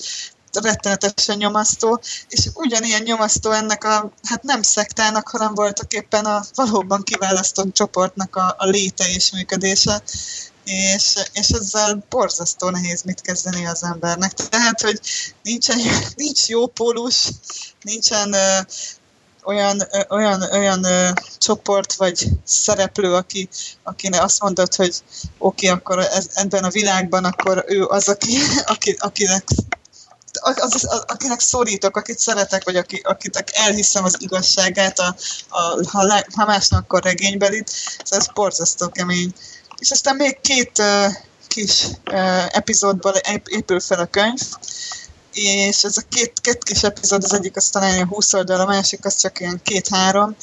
Speaker 3: rettenetesen nyomasztó, és ugyanilyen nyomasztó ennek a, hát nem szektának, hanem voltak éppen a valóban kiválasztott csoportnak a, a léte és működése, és, és ezzel borzasztó nehéz mit kezdeni az embernek. Tehát, hogy nincsen, [laughs] nincs jó pólus, nincsen uh, olyan, olyan, olyan ö, csoport vagy szereplő, aki, akinek azt mondod, hogy oké, okay, akkor ez, ebben a világban akkor ő az, aki, [laughs] aki, akinek az, az, az, akinek szorítok, akit szeretek, vagy aki, akinek elhiszem az igazságát, a, a, ha, le, ha másnak, akkor regénybelit. Szóval ez borzasztó kemény. És aztán még két uh, kis uh, epizódból épül fel a könyv és ez a két, két kis epizód, az egyik az talán ilyen 20 oldal, a másik az csak ilyen két-három.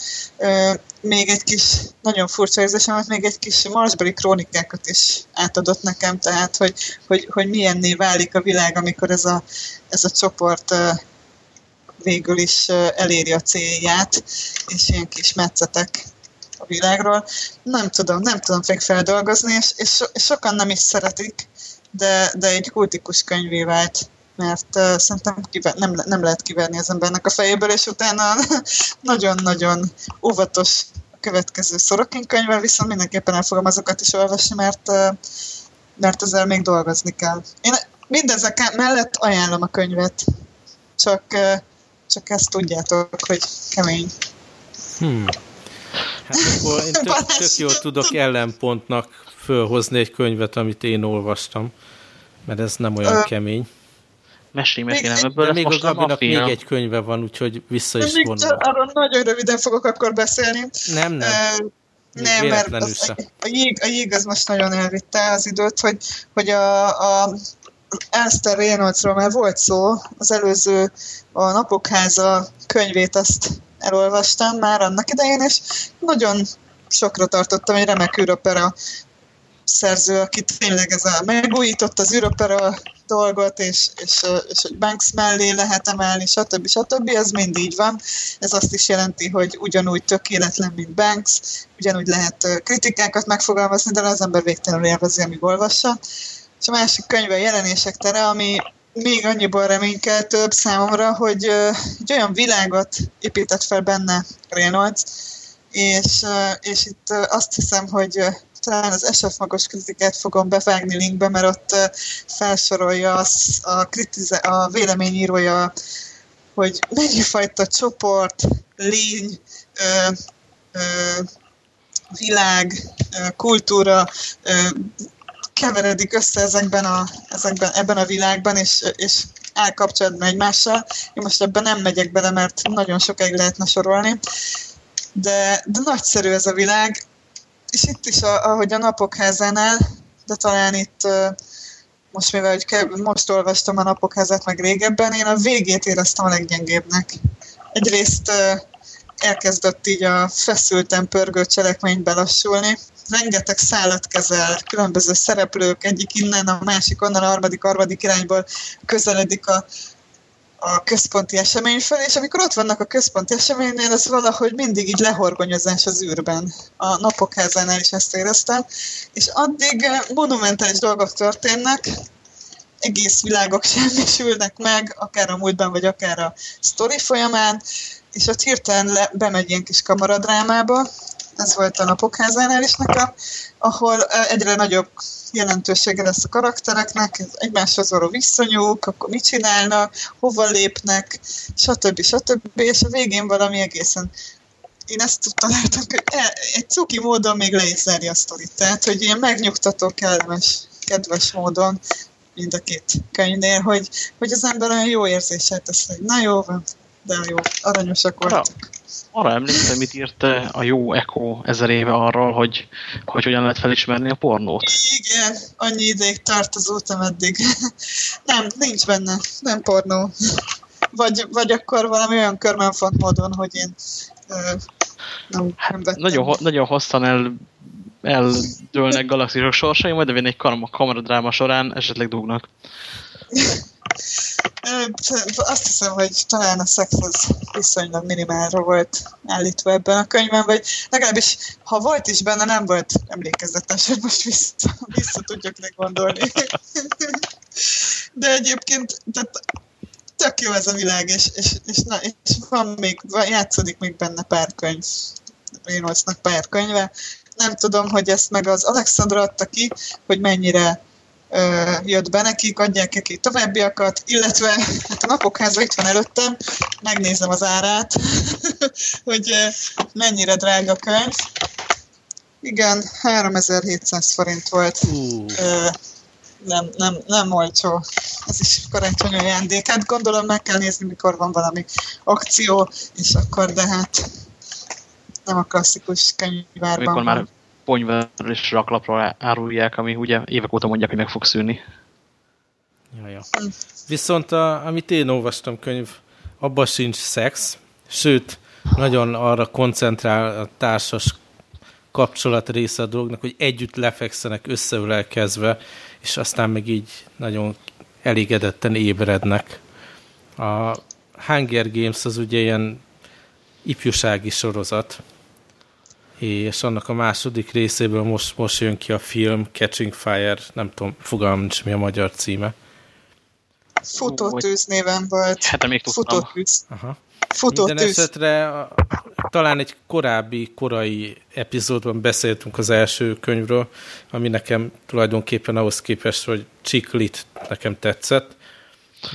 Speaker 3: Még egy kis, nagyon furcsa érzésem, hogy még egy kis marsbeli krónikákat is átadott nekem, tehát hogy, hogy, hogy milyenné válik a világ, amikor ez a, ez a csoport végül is eléri a célját, és ilyen kis metszetek a világról. Nem tudom, nem tudom még feldolgozni, és, és, so, és sokan nem is szeretik, de, de egy kultikus könyvé vált mert uh, szerintem kiver, nem, nem lehet kiverni az embernek a fejéből, és utána [laughs] nagyon-nagyon óvatos a következő Szorokin könyvvel, viszont mindenképpen el fogom azokat is olvasni, mert, uh, mert ezzel még dolgozni kell. Én mindezek mellett ajánlom a könyvet, csak, uh, csak ezt tudjátok, hogy kemény.
Speaker 4: Hmm. Hát akkor én tök, tök jól tudok ellenpontnak fölhozni egy könyvet, amit én olvastam, mert ez nem olyan Ö, kemény.
Speaker 2: Mesélj, mesélj, nem ebből
Speaker 4: még a Gabinak még egy könyve van, úgyhogy vissza is vonom.
Speaker 3: Arról nagyon röviden fogok akkor beszélni.
Speaker 4: Nem, nem. Uh,
Speaker 3: nem, mert az, a, jég, a jég az most nagyon elvitte az időt, hogy, hogy a, a Esther Reynoldsról már volt szó, az előző a Napokháza könyvét azt elolvastam már annak idején, és nagyon sokra tartottam, egy remek űropera szerző, aki tényleg ez a megújított az űropera dolgot, és, és, és hogy Banks mellé lehet emelni, stb. stb. Ez mind így van. Ez azt is jelenti, hogy ugyanúgy tökéletlen, mint Banks, ugyanúgy lehet kritikákat megfogalmazni, de az ember végtelenül élvezi, amíg olvassa. És a másik könyve jelenések tere, ami még annyiból reménykel több számomra, hogy egy olyan világot épített fel benne Reynolds, és, és itt azt hiszem, hogy talán az SF magos kritikát fogom bevágni linkbe, mert ott felsorolja az, a, kritize, a véleményírója, hogy mennyi fajta csoport, lény, ö, ö, világ, ö, kultúra ö, keveredik össze ezekben a, ezekben, ebben a világban, és, és elkapcsolatban egymással. Én most ebben nem megyek bele, mert nagyon sokáig lehetne sorolni, de, de nagyszerű ez a világ, és itt is, ahogy a napok házánál, de talán itt most mivel most olvastam a napok házát meg régebben, én a végét éreztem a leggyengébbnek. Egyrészt elkezdett így a feszülten pörgő cselekmény belassulni, rengeteg szállat kezel, különböző szereplők, egyik innen, a másik onnan, a harmadik, harmadik irányból közeledik a, a központi esemény felé, és amikor ott vannak a központi eseménynél, ez valahogy mindig így lehorgonyozás az űrben. A napok házánál is ezt éreztem, és addig eh, monumentális dolgok történnek, egész világok [laughs] semmisülnek meg, akár a múltban, vagy akár a sztori folyamán, és ott hirtelen le, bemegy ilyen kis kamaradrámába, ez volt a napok házánál is nekem, ahol egyre nagyobb jelentősége lesz a karaktereknek, egymáshoz való viszonyuk, akkor mit csinálnak, hova lépnek, stb. stb. És a végén valami egészen én ezt találtam, [laughs] hogy e, egy cuki módon még le is a sztorit. Tehát, hogy ilyen megnyugtató, kellemes, kedves módon mind a két könyvnél, hogy, hogy az ember olyan jó érzéssel tesz, hogy na jó van, de jó, aranyosak voltak
Speaker 2: arra emlékszem, mit írt a jó Echo ezer éve arról, hogy, hogy hogyan lehet felismerni a pornót.
Speaker 3: Igen, annyi ideig tart az út, ameddig. [laughs] Nem, nincs benne, nem pornó. Vagy, vagy akkor valami olyan körmenfont módon, hogy én
Speaker 2: nem, hát, nem nagyon, nagyon hosszan el, eldőlnek galaxisok sorsai, majd egy kameradráma során esetleg dugnak. [laughs]
Speaker 3: Azt hiszem, hogy talán a szex az viszonylag minimálra volt állítva ebben a könyvben, vagy legalábbis, ha volt is benne, nem volt emlékezetes, hogy most vissza, vissza tudjuk gondolni. De egyébként tehát, tök jó ez a világ, és, és, és, na, és van még, játszódik még benne pár könyv, Reynoldsnak pár könyve. Nem tudom, hogy ezt meg az Alexandra adta ki, hogy mennyire jött be nekik, adják ki továbbiakat, illetve hát a napokháza itt van előttem, megnézem az árát, [laughs] hogy mennyire drága könyv. Igen, 3700 forint volt. Uh. Nem, nem, nem olcsó. Ez is karácsonyi ajándék. Hát gondolom meg kell nézni, mikor van valami akció, és akkor, de hát nem a klasszikus könyvárban.
Speaker 2: Mikor már ponyver és raklapról árulják, ami ugye évek óta mondják, hogy meg fog szűnni.
Speaker 4: Ja, ja. Viszont a, amit én olvastam könyv, abban sincs szex, sőt, nagyon arra koncentrál a társas kapcsolat része a dolognak, hogy együtt lefekszenek összeülelkezve, és aztán meg így nagyon elégedetten ébrednek. A Hunger Games az ugye ilyen ifjúsági sorozat, és annak a második részéből most, most jön ki a film Catching Fire, nem tudom, fogalmam nincs mi a magyar címe.
Speaker 3: Futótűz néven volt.
Speaker 2: Hát még tudtam.
Speaker 3: Futótűz.
Speaker 4: Aha.
Speaker 3: Futótűz.
Speaker 4: Minden esetre talán egy korábbi, korai epizódban beszéltünk az első könyvről, ami nekem tulajdonképpen ahhoz képest, hogy Csiklit nekem tetszett,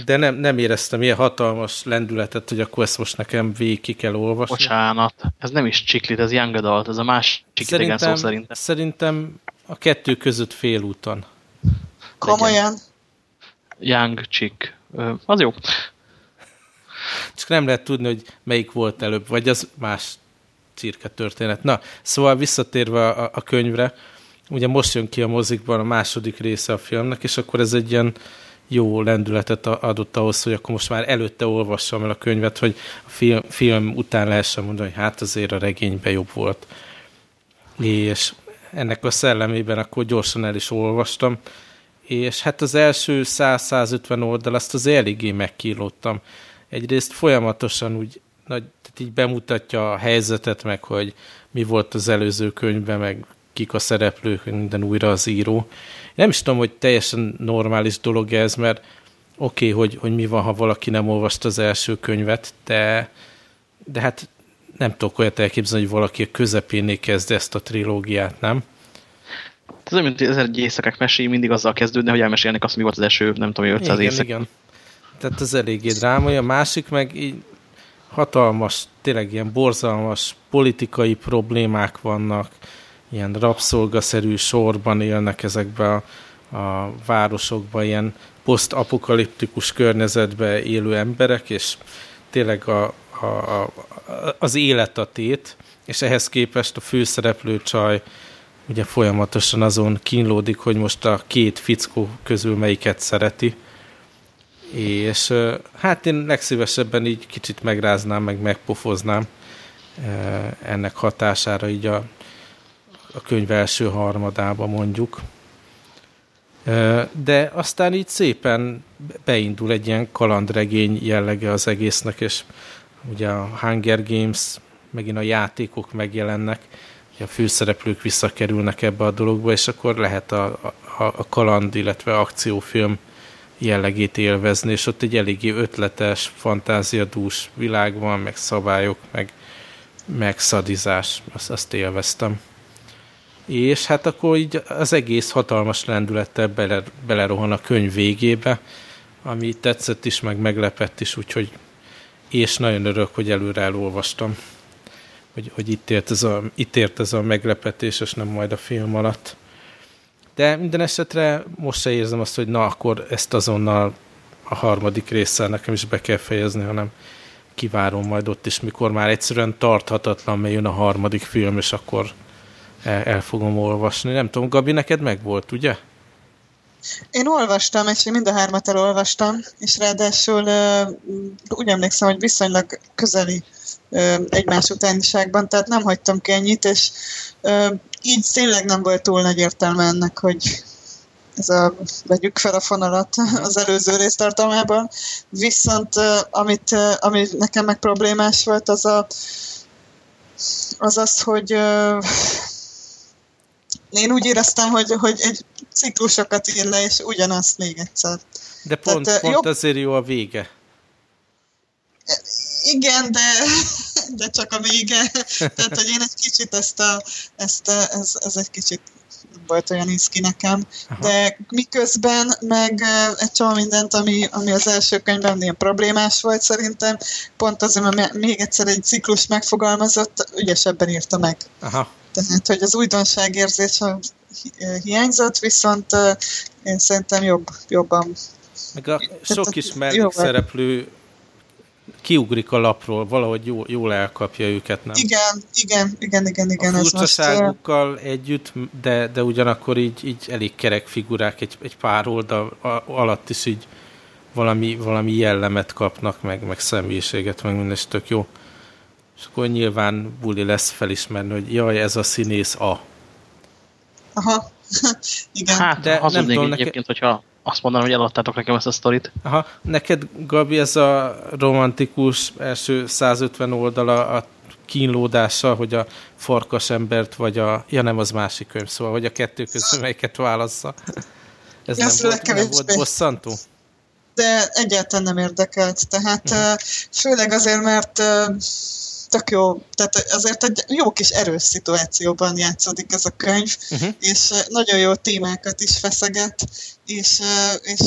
Speaker 4: de nem, nem éreztem ilyen hatalmas lendületet, hogy akkor ezt most nekem végig ki kell olvasni.
Speaker 2: Bocsánat, ez nem is Csiklit, ez Young Adult, ez a más idegen szó szerintem.
Speaker 4: Szerintem a kettő között félúton.
Speaker 3: Komolyan?
Speaker 2: Young Chick. Az jó.
Speaker 4: Csak nem lehet tudni, hogy melyik volt előbb, vagy az más cirka történet. Na, szóval visszatérve a, a könyvre, ugye most jön ki a mozikban a második része a filmnek, és akkor ez egy ilyen jó lendületet adott ahhoz, hogy akkor most már előtte olvassam el a könyvet, hogy a film, film után lehessen mondani, hogy hát azért a regényben jobb volt. És ennek a szellemében akkor gyorsan el is olvastam, és hát az első 100-150 oldal azt az eléggé megkílódtam. Egyrészt folyamatosan úgy nagy, tehát így bemutatja a helyzetet, meg hogy mi volt az előző könyvben, meg kik a szereplők, minden újra az író. Nem is tudom, hogy teljesen normális dolog ez, mert oké, okay, hogy, hogy mi van, ha valaki nem olvasta az első könyvet, de, de hát nem tudok olyat elképzelni, hogy valaki a közepénél kezd ezt a trilógiát, nem?
Speaker 2: Ez olyan, mint ezer egy éjszakák mesély mindig azzal kezdődne, hogy elmesélnek azt, mi volt az első, nem tudom, 500
Speaker 4: igen,
Speaker 2: éjszak.
Speaker 4: Igen, Tehát az eléggé drámai. A másik meg így hatalmas, tényleg ilyen borzalmas politikai problémák vannak, ilyen rabszolgaszerű sorban élnek ezekbe a, a városokban, ilyen posztapokaliptikus környezetbe élő emberek, és tényleg a, a, a, az élet a tét, és ehhez képest a főszereplő csaj ugye folyamatosan azon kínlódik, hogy most a két fickó közül melyiket szereti. És hát én legszívesebben így kicsit megráznám, meg megpofoznám ennek hatására így a, a könyv első harmadába mondjuk. De aztán így szépen beindul egy ilyen kalandregény jellege az egésznek, és ugye a Hunger Games, megint a játékok megjelennek, a főszereplők visszakerülnek ebbe a dologba, és akkor lehet a, a, a kaland, illetve akciófilm jellegét élvezni, és ott egy eléggé ötletes, fantáziadús világ van, meg szabályok, meg, meg szadizás, azt, azt élveztem. És hát akkor így az egész hatalmas lendülettel bele, belerohan a könyv végébe, ami tetszett is, meg meglepett is, úgyhogy és nagyon örök, hogy előre elolvastam hogy, hogy itt, ért ez a, itt ért ez a meglepetés, és nem majd a film alatt. De minden esetre most se érzem azt, hogy na, akkor ezt azonnal a harmadik résszel nekem is be kell fejezni, hanem kivárom majd ott is, mikor már egyszerűen tarthatatlan, mert jön a harmadik film, és akkor el, el fogom olvasni. Nem tudom, Gabi, neked meg volt, ugye?
Speaker 3: Én olvastam, és mind a hármat elolvastam, és ráadásul úgy emlékszem, hogy viszonylag közeli egymás utániságban, tehát nem hagytam ki ennyit, és így tényleg nem volt túl nagy értelme ennek, hogy ez a, vegyük fel a fonalat az előző rész tartalmában. Viszont amit, ami nekem meg problémás volt, az a, az, az hogy én úgy éreztem, hogy, hogy egy ciklusokat ír le, és ugyanazt még egyszer.
Speaker 4: De pont, Tehát, pont jobb... azért jó a vége.
Speaker 3: Igen, de, [laughs] de csak a vége. [laughs] Tehát, hogy én egy kicsit ezt a, ezt a, ez, ez egy kicsit volt olyan iszki nekem, Aha. de miközben meg egy csomó mindent, ami, ami az első könyvben ilyen problémás volt szerintem, pont azért, mert még egyszer egy ciklus megfogalmazott, ügyesebben írta meg.
Speaker 4: Aha.
Speaker 3: Tehát, hogy az újdonságérzés hiányzott, viszont én szerintem jobb, jobban.
Speaker 4: Meg a sok is szereplő kiugrik a lapról, valahogy jó, jól elkapja őket, nem?
Speaker 3: Igen, igen, igen, igen, igen.
Speaker 4: A furcsaságukkal most, együtt, de, de ugyanakkor így, így elég kerek figurák, egy, egy pár oldal alatt is így valami, valami jellemet kapnak, meg, meg személyiséget, meg minden, tök jó. És akkor nyilván Bully lesz felismerni, hogy jaj, ez a színész a.
Speaker 3: Aha, [laughs] igen.
Speaker 2: Hát, de nem tudom, egyébként, neke... hogyha azt mondanám, hogy eladtátok nekem ezt a sztorit.
Speaker 4: Aha, neked, Gabi, ez a romantikus első 150 oldala a kínlódása, hogy a farkas embert, vagy a... Ja, nem, az másik könyv, szóval, hogy a kettő közül melyiket válassza. Ez nem volt, nem volt bosszantó?
Speaker 3: De egyáltalán nem érdekelt. Tehát -huh. főleg azért, mert tök jó, tehát azért egy jó kis erős szituációban játszódik ez a könyv, uh-huh. és nagyon jó témákat is feszeget, és, és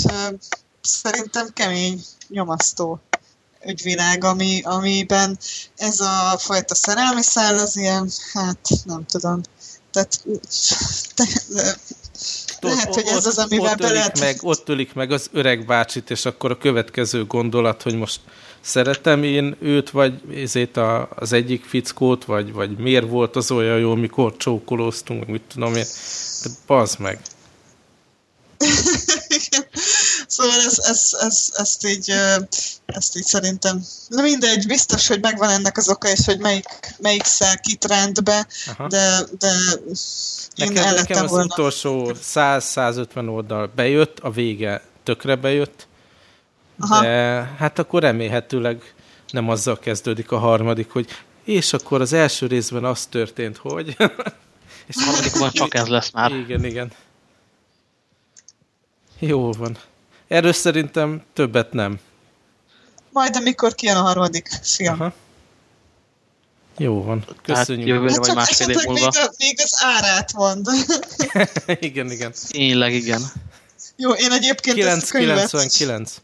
Speaker 3: szerintem kemény, nyomasztó ügyvilág, ami, amiben ez a fajta szerelmi szál az ilyen, hát nem tudom, tehát te, lehet, ott, hogy ez az, amivel
Speaker 4: ott ölik, meg, ott ölik meg az öreg bácsit, és akkor a következő gondolat, hogy most szeretem én őt, vagy ezért a, az egyik fickót, vagy, vagy miért volt az olyan jó, mikor csókolóztunk, mit tudom én. De bazd meg. [laughs]
Speaker 3: szóval ez, ez, ez, ezt, így, ezt így szerintem, na mindegy, biztos, hogy megvan ennek az oka, és hogy melyik, melyik szel ki trendbe, Aha. de, de
Speaker 4: én nekem, nekem az volna. utolsó 100-150 oldal bejött, a vége tökre bejött, Aha. De hát akkor remélhetőleg nem azzal kezdődik a harmadik, hogy és akkor az első részben az történt, hogy...
Speaker 2: és a harmadikban csak ez lesz már.
Speaker 4: Igen, igen. Jó van. Erről szerintem többet nem.
Speaker 3: Majd amikor kijön a harmadik film. Aha.
Speaker 4: Jó van. Köszönjük.
Speaker 2: Hát jövőre vagy másfél év múlva.
Speaker 3: Még, még az árát mond. [laughs]
Speaker 4: igen, igen.
Speaker 2: Tényleg, igen.
Speaker 3: Jó, én egyébként 9,
Speaker 4: 99.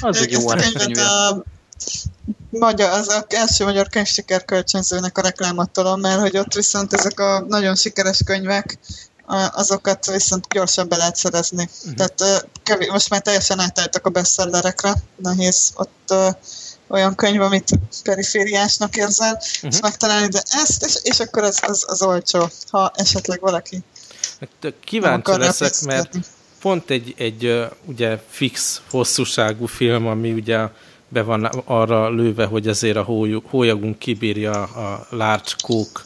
Speaker 2: Az egy jó
Speaker 3: a magyar, az a első magyar könyvsiker kölcsönzőnek a reklámot tolom, mert hogy ott viszont ezek a nagyon sikeres könyvek, azokat viszont gyorsan be lehet szerezni. Uh-huh. Tehát kevés, most már teljesen átálltak a bestsellerekre, nehéz ott olyan könyv, amit perifériásnak érzel, uh-huh. és megtalálni, de ezt, és, és akkor az, az, az olcsó, ha esetleg valaki
Speaker 4: Kíváncsi leszek, mert pont egy, egy ugye fix hosszúságú film, ami ugye be van arra lőve, hogy azért a hólyagunk kibírja a large coke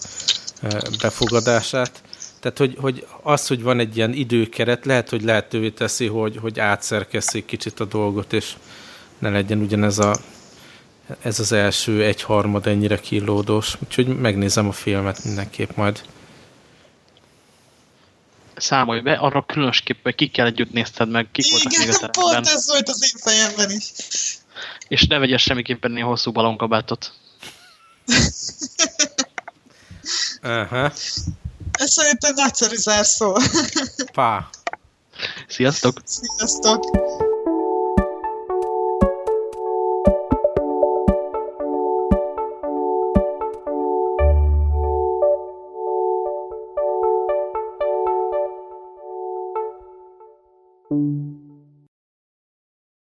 Speaker 4: befogadását. Tehát, hogy, hogy az, hogy van egy ilyen időkeret, lehet, hogy lehetővé teszi, hogy, hogy átszerkeszik kicsit a dolgot, és ne legyen ugyanez a, ez az első egyharmad ennyire kilódós. Úgyhogy megnézem a filmet mindenképp majd
Speaker 2: számolj be, arra különösképpen, hogy kikkel együtt nézted meg, kik
Speaker 3: Igen, voltak még a teremben. pont ez volt az én fejemben is.
Speaker 2: És ne vegyes semmiképpen ilyen hosszú balonkabátot.
Speaker 4: Aha.
Speaker 3: Ez szerintem nagyszerű zárszó.
Speaker 4: Pá.
Speaker 2: Sziasztok!
Speaker 3: Sziasztok!